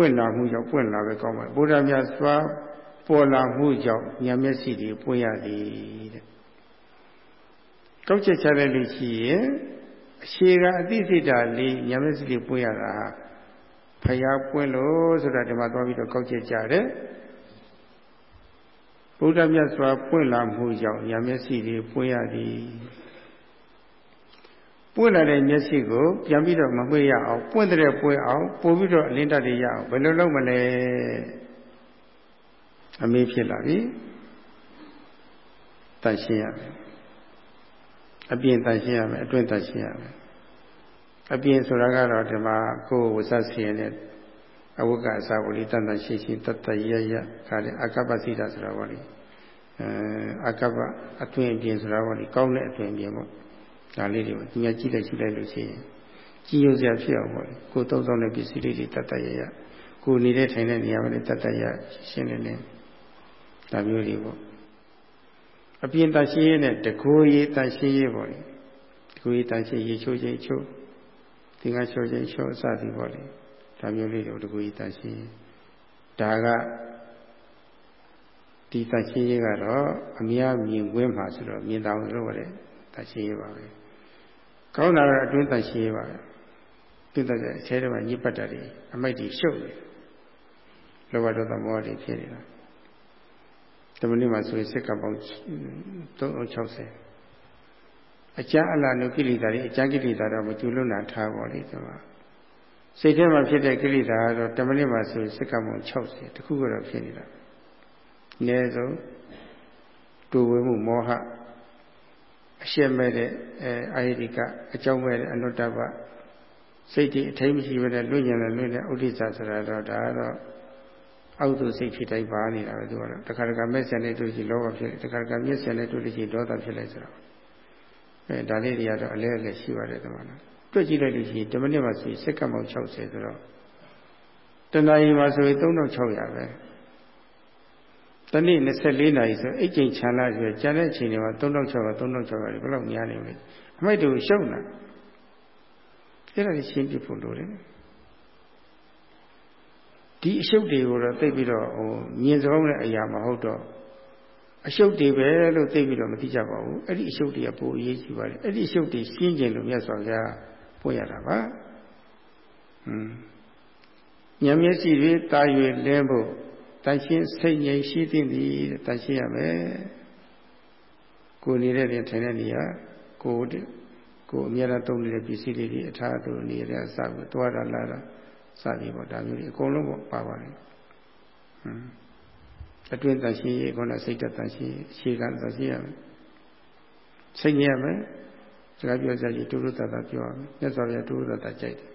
ပွင့်လာမှုကြောင့်ပွင့်လာပဲကောင်းပါဘုရားမြတ်စွာပေါ်လာမှုကြောင့်ညာမျက်စိတွေပွင့်ရသည်တဲ့ကောက်ချက်ချလိုက်လို့ရှိရင်အခြေခံအသိစိတ်ဓာတ်လေးညာမျက်စိတွေပွင့်ရတာဖျားပွင့်လို့ဆိုတာဒီမှာသွားပြီးတော့ကောက်ချက်ကြတယ်ဘုရားမြတ်စွာပွင့်လာမှုကြောင့်ညာမျက်စိတွေပွင့်ရသည် ပွင့်လာတဲ့မျက်စိကိုပြန်ပြီးတော့မမှွေရအောင်ပွင့်တဲ့ပွင့်အောင်ပို့ပြီးတော့အလင်းတတ်တွေရအောင်ဘယ်လိုလုပ်မလဲအမေးဖြစ်လာပြီတန်ရှင်းရမယ်အပြင်တန်ရှင်းရမယ်အတွင်းတန်ရှင်းရမယ်အပြင်ဆိုတာကတော့ဒီမှာကိုယ်ဝဆဆင်းနဲ့အဝတ်ကအစာဝလိတန်တန်ရှင်းရှင်းတတ်တရရခါလေအကပ္ပစိတာဆိုတာပေါ့လေအဲအကပ္ပအတွင်းအပြင်ဆိုတာပေါ့လေကောင်းတဲ့အအတွင်းအပြင်ပေါ့ ဒါလေးတွေကိုသူများကြည့်လိုက်ကြည့်လိုက်လို့ရှိရင်ကြည်ရစရာဖြစ်အောင်ပေါ့လေကိုယ်သုံးဆောင်တဲ့ပစ္စည်းလေးတွေတတ်တရရကိုယ်နေတဲ့ထိုင်တဲ့နေရာမှာလည်းတတ်တရရှင်းနေနေဒါမျိုးတွေပေါ့အပြင်တန်ရှင်းရေးနဲ့တကိုးရေးတန်ရှင်းရေးပေါ့လေတကိုးရေးတန်ရှင်းရေးချိုးချင်းချိုးသင်္ကချိုးချင်းချိုးအစသည်ပေါ့လေဒါမျိုးလေးတွေတကိုးရေးတန်ရှင်းရေးဒါကဒီတန်ရှင်းရေးကတော့အများမြင်ကွင်းမှာဆိုတော့မြင်တောင်လို့ရတယ်တန်ရှင်းရေးပါပဲ ကောင်းတာကတော့အတွင်းတန်ရှင်းရေးပါပဲသူတတ်တဲ့အထဲထဲမှာညစ်ပတ်တာတွေအမိုက်တွေရှုပ်နေလောဘဒေါသမောဟတွေဖြစ်နေတာတမနေ့မှာဆိုရင်စက္ကပေါင်း360အကျအလာနုကိလေသာတွေအကျကိလေသာတော့မကျူလွတ်နာထားပါလေဒီမှာစိတ်ထဲမှာဖြစ်တဲ့ကိလေသာကတော့တမနေ့မှာဆိုရင်စက္ကပေါင်း60တခုကတော့ဖြစ်နေတာအနည်းဆုံးတူဝေမှုမောဟ အရှက်မဲ့တဲ့အဲအာယတိကအကြောင်းမဲ့တဲ့အနုတ္တပစိတ်တွေအထိမ်းမရှိဘဲနဲ့လွင့်ကျင်တယ်လွင့်တဲ့ဥဒိစ္စဆိုတာတော့ဒါကတော့အောက်သို့စိတ်ဖြစ်တိုင်းပါနေတာပဲသူကတော့တခါတခါမဲ့ဆန်နဲ့တွေ့ချင်လောဘဖြစ်တယ်တခါတခါမျက်ဆန်နဲ့တွေ့ချင်ဒေါသဖြစ်လိုက်ဆိုတော့အဲဒါလေးတွေကတော့အလဲအလဲရှိပါတယ်ဒီမှာနော်တွေ့ကြည့်လိုက်လို့ရှိရင်10မိနစ်မှဆိုရင်စက္ကန့်ပေါင်း60ဆိုတော့တဏှာကြီးမှာဆိုရင်3600ပဲ တနေ့24နာရီဆိုအိတ်ချိန်ခြံလာဆိုကျန်တဲ့အချိန်တွေမှာ3600 3600ဘယ်လောက်များနေလဲအမိုက်တူရှုံတာအဲ့ဒါကြီးရှင်းပြဖို့လိုတယ်ဒီအရှုပ်တွေကိုတော့သိပြီးတော့ဟိုမြင်စကောင်းတဲ့အရာမဟုတ်တော့အရှုပ်တွေပဲလို့သိပြီးတော့မသိကြပါဘူးအဲ့ဒီအရှုပ်တွေကပိုအရေးကြီးပါတယ်အဲ့ဒီအရှုပ်တွေရှင်းကျင်လို့မြတ်စွာဘုရားပွင့်ရတာပါဟွန်းဉာဏ်မျက်စိတွေတာ၍လင်းဖို့ တန်ရှင်းစိတ်ငြိမ်ရှိသင့်သည်တန်ရှင်းရမယ်ကိုနေတဲ့နေထိုင်တဲ့နေရာကိုကိုအများအားသုံးနေတဲ့ပစ္စည်းလေးတွေအထားတို့နေရတဲ့စပြီးတွားတာလာတာစသည်ပေါ့ဒါမျိုးတွေအကုန်လုံးပေါ့ပါပါတယ်ဟွန်းအတွင်းတန်ရှင်းရေးခေါင်းစိတ်တတန်ရှင်းရေးအခြေခံတန်ရှင်းရမယ်စိတ်ငြိမ်ရမယ်စကားပြောကြကြီးတူတူတတပြောရမယ်မြတ်စွာဘုရားတူတူတတကြိုက်တယ်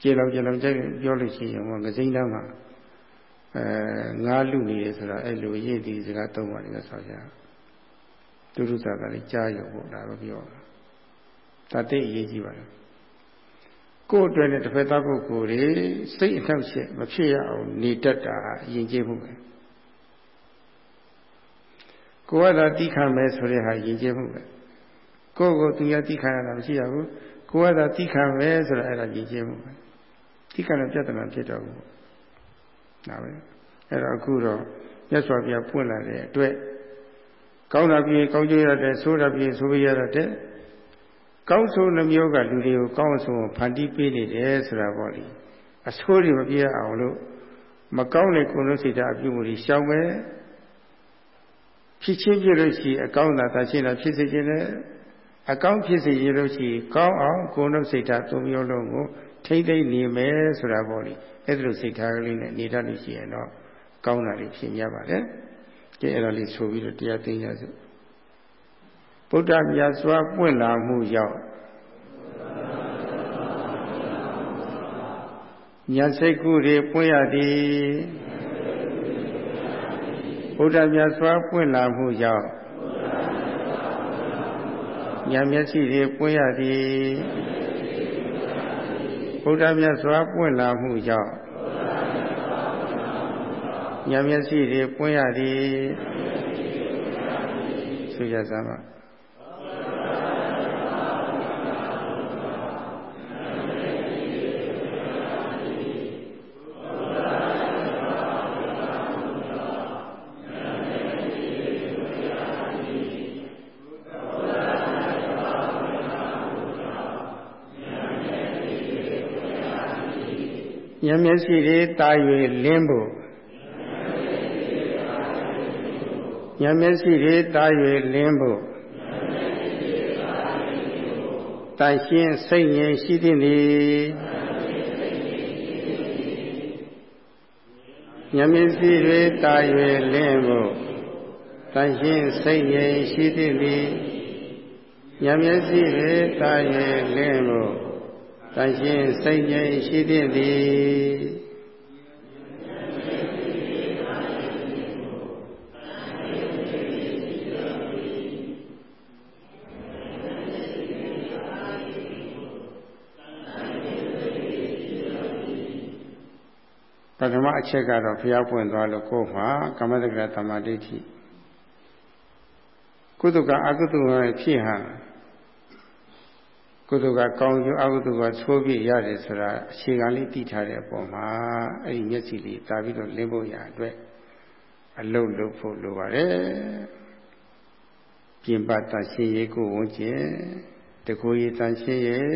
ကျေလောင်ကျေလောင်ကြိုက်ပြောလို့ရှိရင်ဟောငစိမ့်တန်းမှာ အဲငါးလူနေတယ်ဆိုတာအဲ့လိုရည်တည်စကားသုံးပါလိမ့်မယ်ဆိုကြတူတူတတလေးကြားရုံပေါ့ဒါပဲပြောတာတတိအရေးကြီးပါတယ်ကိုယ်အတွက်နဲ့တစ်ဖက်သားပုဂ္ဂိုလ်တွေစိတ်အထောက်အချက်မဖြစ်ရအောင်နေတတ်တာအရင်ကျင့်မှုပဲကိုယ်ကသာတိခံမယ်ဆိုတဲ့ဟာယဉ်ကျေးမှုပဲကိုယ့်ကိုသူရတိခံရတာမရှိရဘူးကိုယ်ကသာတိခံမယ်ဆိုတာအဲ့ဒါယဉ်ကျေးမှုပဲတိခံတဲ့ပြဿနာဖြစ်တော့ဘူး ဒါပဲအဲ့တော့အခုတော့မြတ်စွာဘုရားပွင့်လာတဲ့အတွက်ကောင်းတာပြေကောင်းကျိုးရတဲ့ဆိုးတာပြေဆိုးပြရတဲ့ကောင်းဆိုးနှမျိုးကလူတွေကိုကောင်းဆိုးဖန်တီးပေးနေတယ်ဆိုတာပေါ့လေအဆိုးတွေမပြရအောင်လို့မကောင်းတဲ့ကိုယ်လုံးစိတ်ဓာတ်အပြုမှုတွေရှောင်မယ်ဖြစ်ချင်းဖြစ်လို့ရှိရင်အကောင်းသာသာရှင်းတာဖြစ်စေခြင်းနဲ့အကောင်းဖြစ်စေရလို့ရှိရင်ကောင်းအောင်ကိုယ်နှုတ်စိတ်ဓာတ်သုံးမျိုးလုံးကို ထိမ့်သိမ့်နေမယ်ဆိုတာပေါ့လေအဲ့ဒါလိုစိတ်ထားကလေးနဲ့နေတတ်လို့ရှိရင်တော့ကောင်းတာလေးဖြစ်ရပါတယ်ကဲအဲ့ဒါလေးဆိုပြီးတော့တရားသိရစို့ဗုဒ္ဓမြတ်စွာပွင့်လာမှုရောက်ညစိတ်ကူတွေပွင့်ရသည်ဘုရားမြတ်စွာပွင့်လာမှုကြောင့်ဉာဏ်မျက်စိတွေပွင့်ရသည် ဘုရားမြတ်စွာပွင့်လာမှုကြောင့်ဉာဏ်မျက်စိတွေပွင့်ရသည်ဆိုကြစမ်း ဉာဏ်မျက်စိတွေတာ၍လင်းဖို့ဉာဏ်မျက်စိတွေတာ၍လင်းဖို့တန်ရှင်းစိတ်ငြိမ်ရှိသင့်သည်ဉာဏ်မျက်စိတွေတာ၍လင်းဖို့တန်ရှင်းစိတ်ငြိမ်ရှိသင့်သည်ဉာဏ်မျက်စိတွေတာ၍လင်းဖို့ တန်ရှင်းစိတ်ငြိမ်ရှိသင့်သည်ပထမအချက်ကတော့ဘုရားပွင့်သွားလို့ကိုယ်မှာကမ္မတက္ကသမာဓိဋ္ဌိကုသကအကုသကဖြစ်ဟံ ကုသိုလ်ကကောင်းကျိုးအကုသိုလ်ကဆိုးပြည့်ရတယ်ဆိုတာအခြေခံလေးသိထားတဲ့အပေါ်မှာအဲ့ဒီမျက်စိလေးတာပြီးတော့လင်းဖို့ရအတွက်အလုတ်လုပ်ဖို့လိုပါတယ်ပြင်ပတန်ရှင်းရေးကိုဝန်းကျင်တကူရေးတန်ရှင်းရေး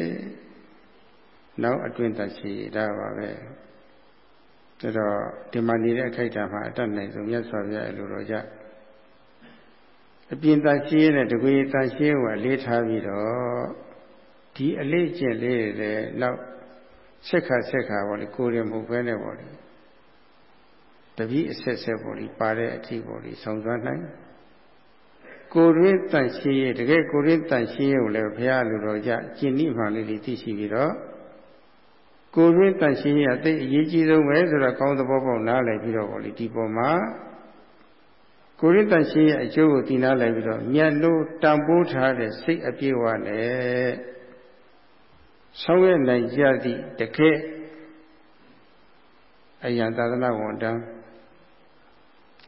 နောက်အတွင်းတန်ရှင်းရေးဒါပါပဲဒါတော့ဒီမှာနေတဲ့အခိုက်အတန့်မှာအတတ်နိုင်ဆုံးမြတ်စွာဘုရားအလိုတော်ကြအပြင်တန်ရှင်းရေးနဲ့တကူရေးတန်ရှင်းကိုအလေးထားပြီးတော့ ဒီအလေးကျင့်လေးတွေလည်းနောက်ဆက်ခါဆက်ခါပေါ့လေကိုယ်ရမဟုတ်ဘဲနဲ့ပေါ့လေတပည့်အဆက်ဆက်ပေါ့လေပါတဲ့အထီပေါ့လေဆောင်သွမ်းနိုင်ကိုရင်းတန်ရှင်းရတကယ်ကိုရင်းတန်ရှင်းရကိုလည်းဘုရားလူတော်ကြကျင့်နိမှန်လေးတွေသိရှိပြီးတော့ကိုရင်းတန်ရှင်းရအသိအရေးကြီးဆုံးပဲဆိုတော့ကောင်းသဘောပေါက်နားလည်ပြီးတော့ပေါ့လေဒီပေါ်မှာကိုရင်းတန်ရှင်းရအကျိုးကိုသိနာလည်ပြီးတော့မြတ်လို့တန်ဖိုးထားတဲ့စိတ်အပြည့်ဝနဲ့ ဆောင်ရွက်နိုင်ကြသည့်တကယ်အယံသာသနာဝန်တန်း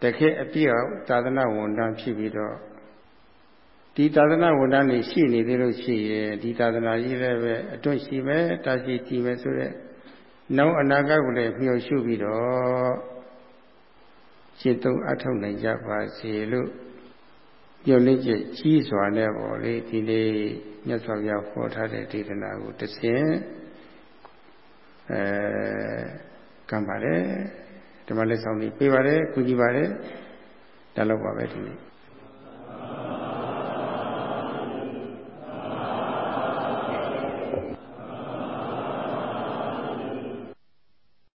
တကယ်အပြည့်အောင်သာသနာဝန်တန်းဖြစ်ပြီးတော့ဒီသာသနာဝန်တန်းနေရှိနေသေးလို့ရှိရင်ဒီသာသနာကြီးလည်းပဲအတွန့်ရှိမယ်တာရှိကြည့်မယ်ဆိုတဲ့နောက်အနာဂတ်ကိုလည်းမျှော်ရှုပြီးတော့ရှင်းသုံးအထောက်နိုင်ကြပါစေလို့ ညှော်လင့်ချက်ကြီးစွာနဲ့ပေါ့လေဒီနေ့မြတ်စွာဘုရားဟောထားတဲ့ဒေသနာကိုတဆင့်အဲကံပါတယ်ဓမ္မလက်ဆောင်တွေပေးပါတယ်ကုညီပါတယ်ဒါတော့ပါပဲဒီနေ့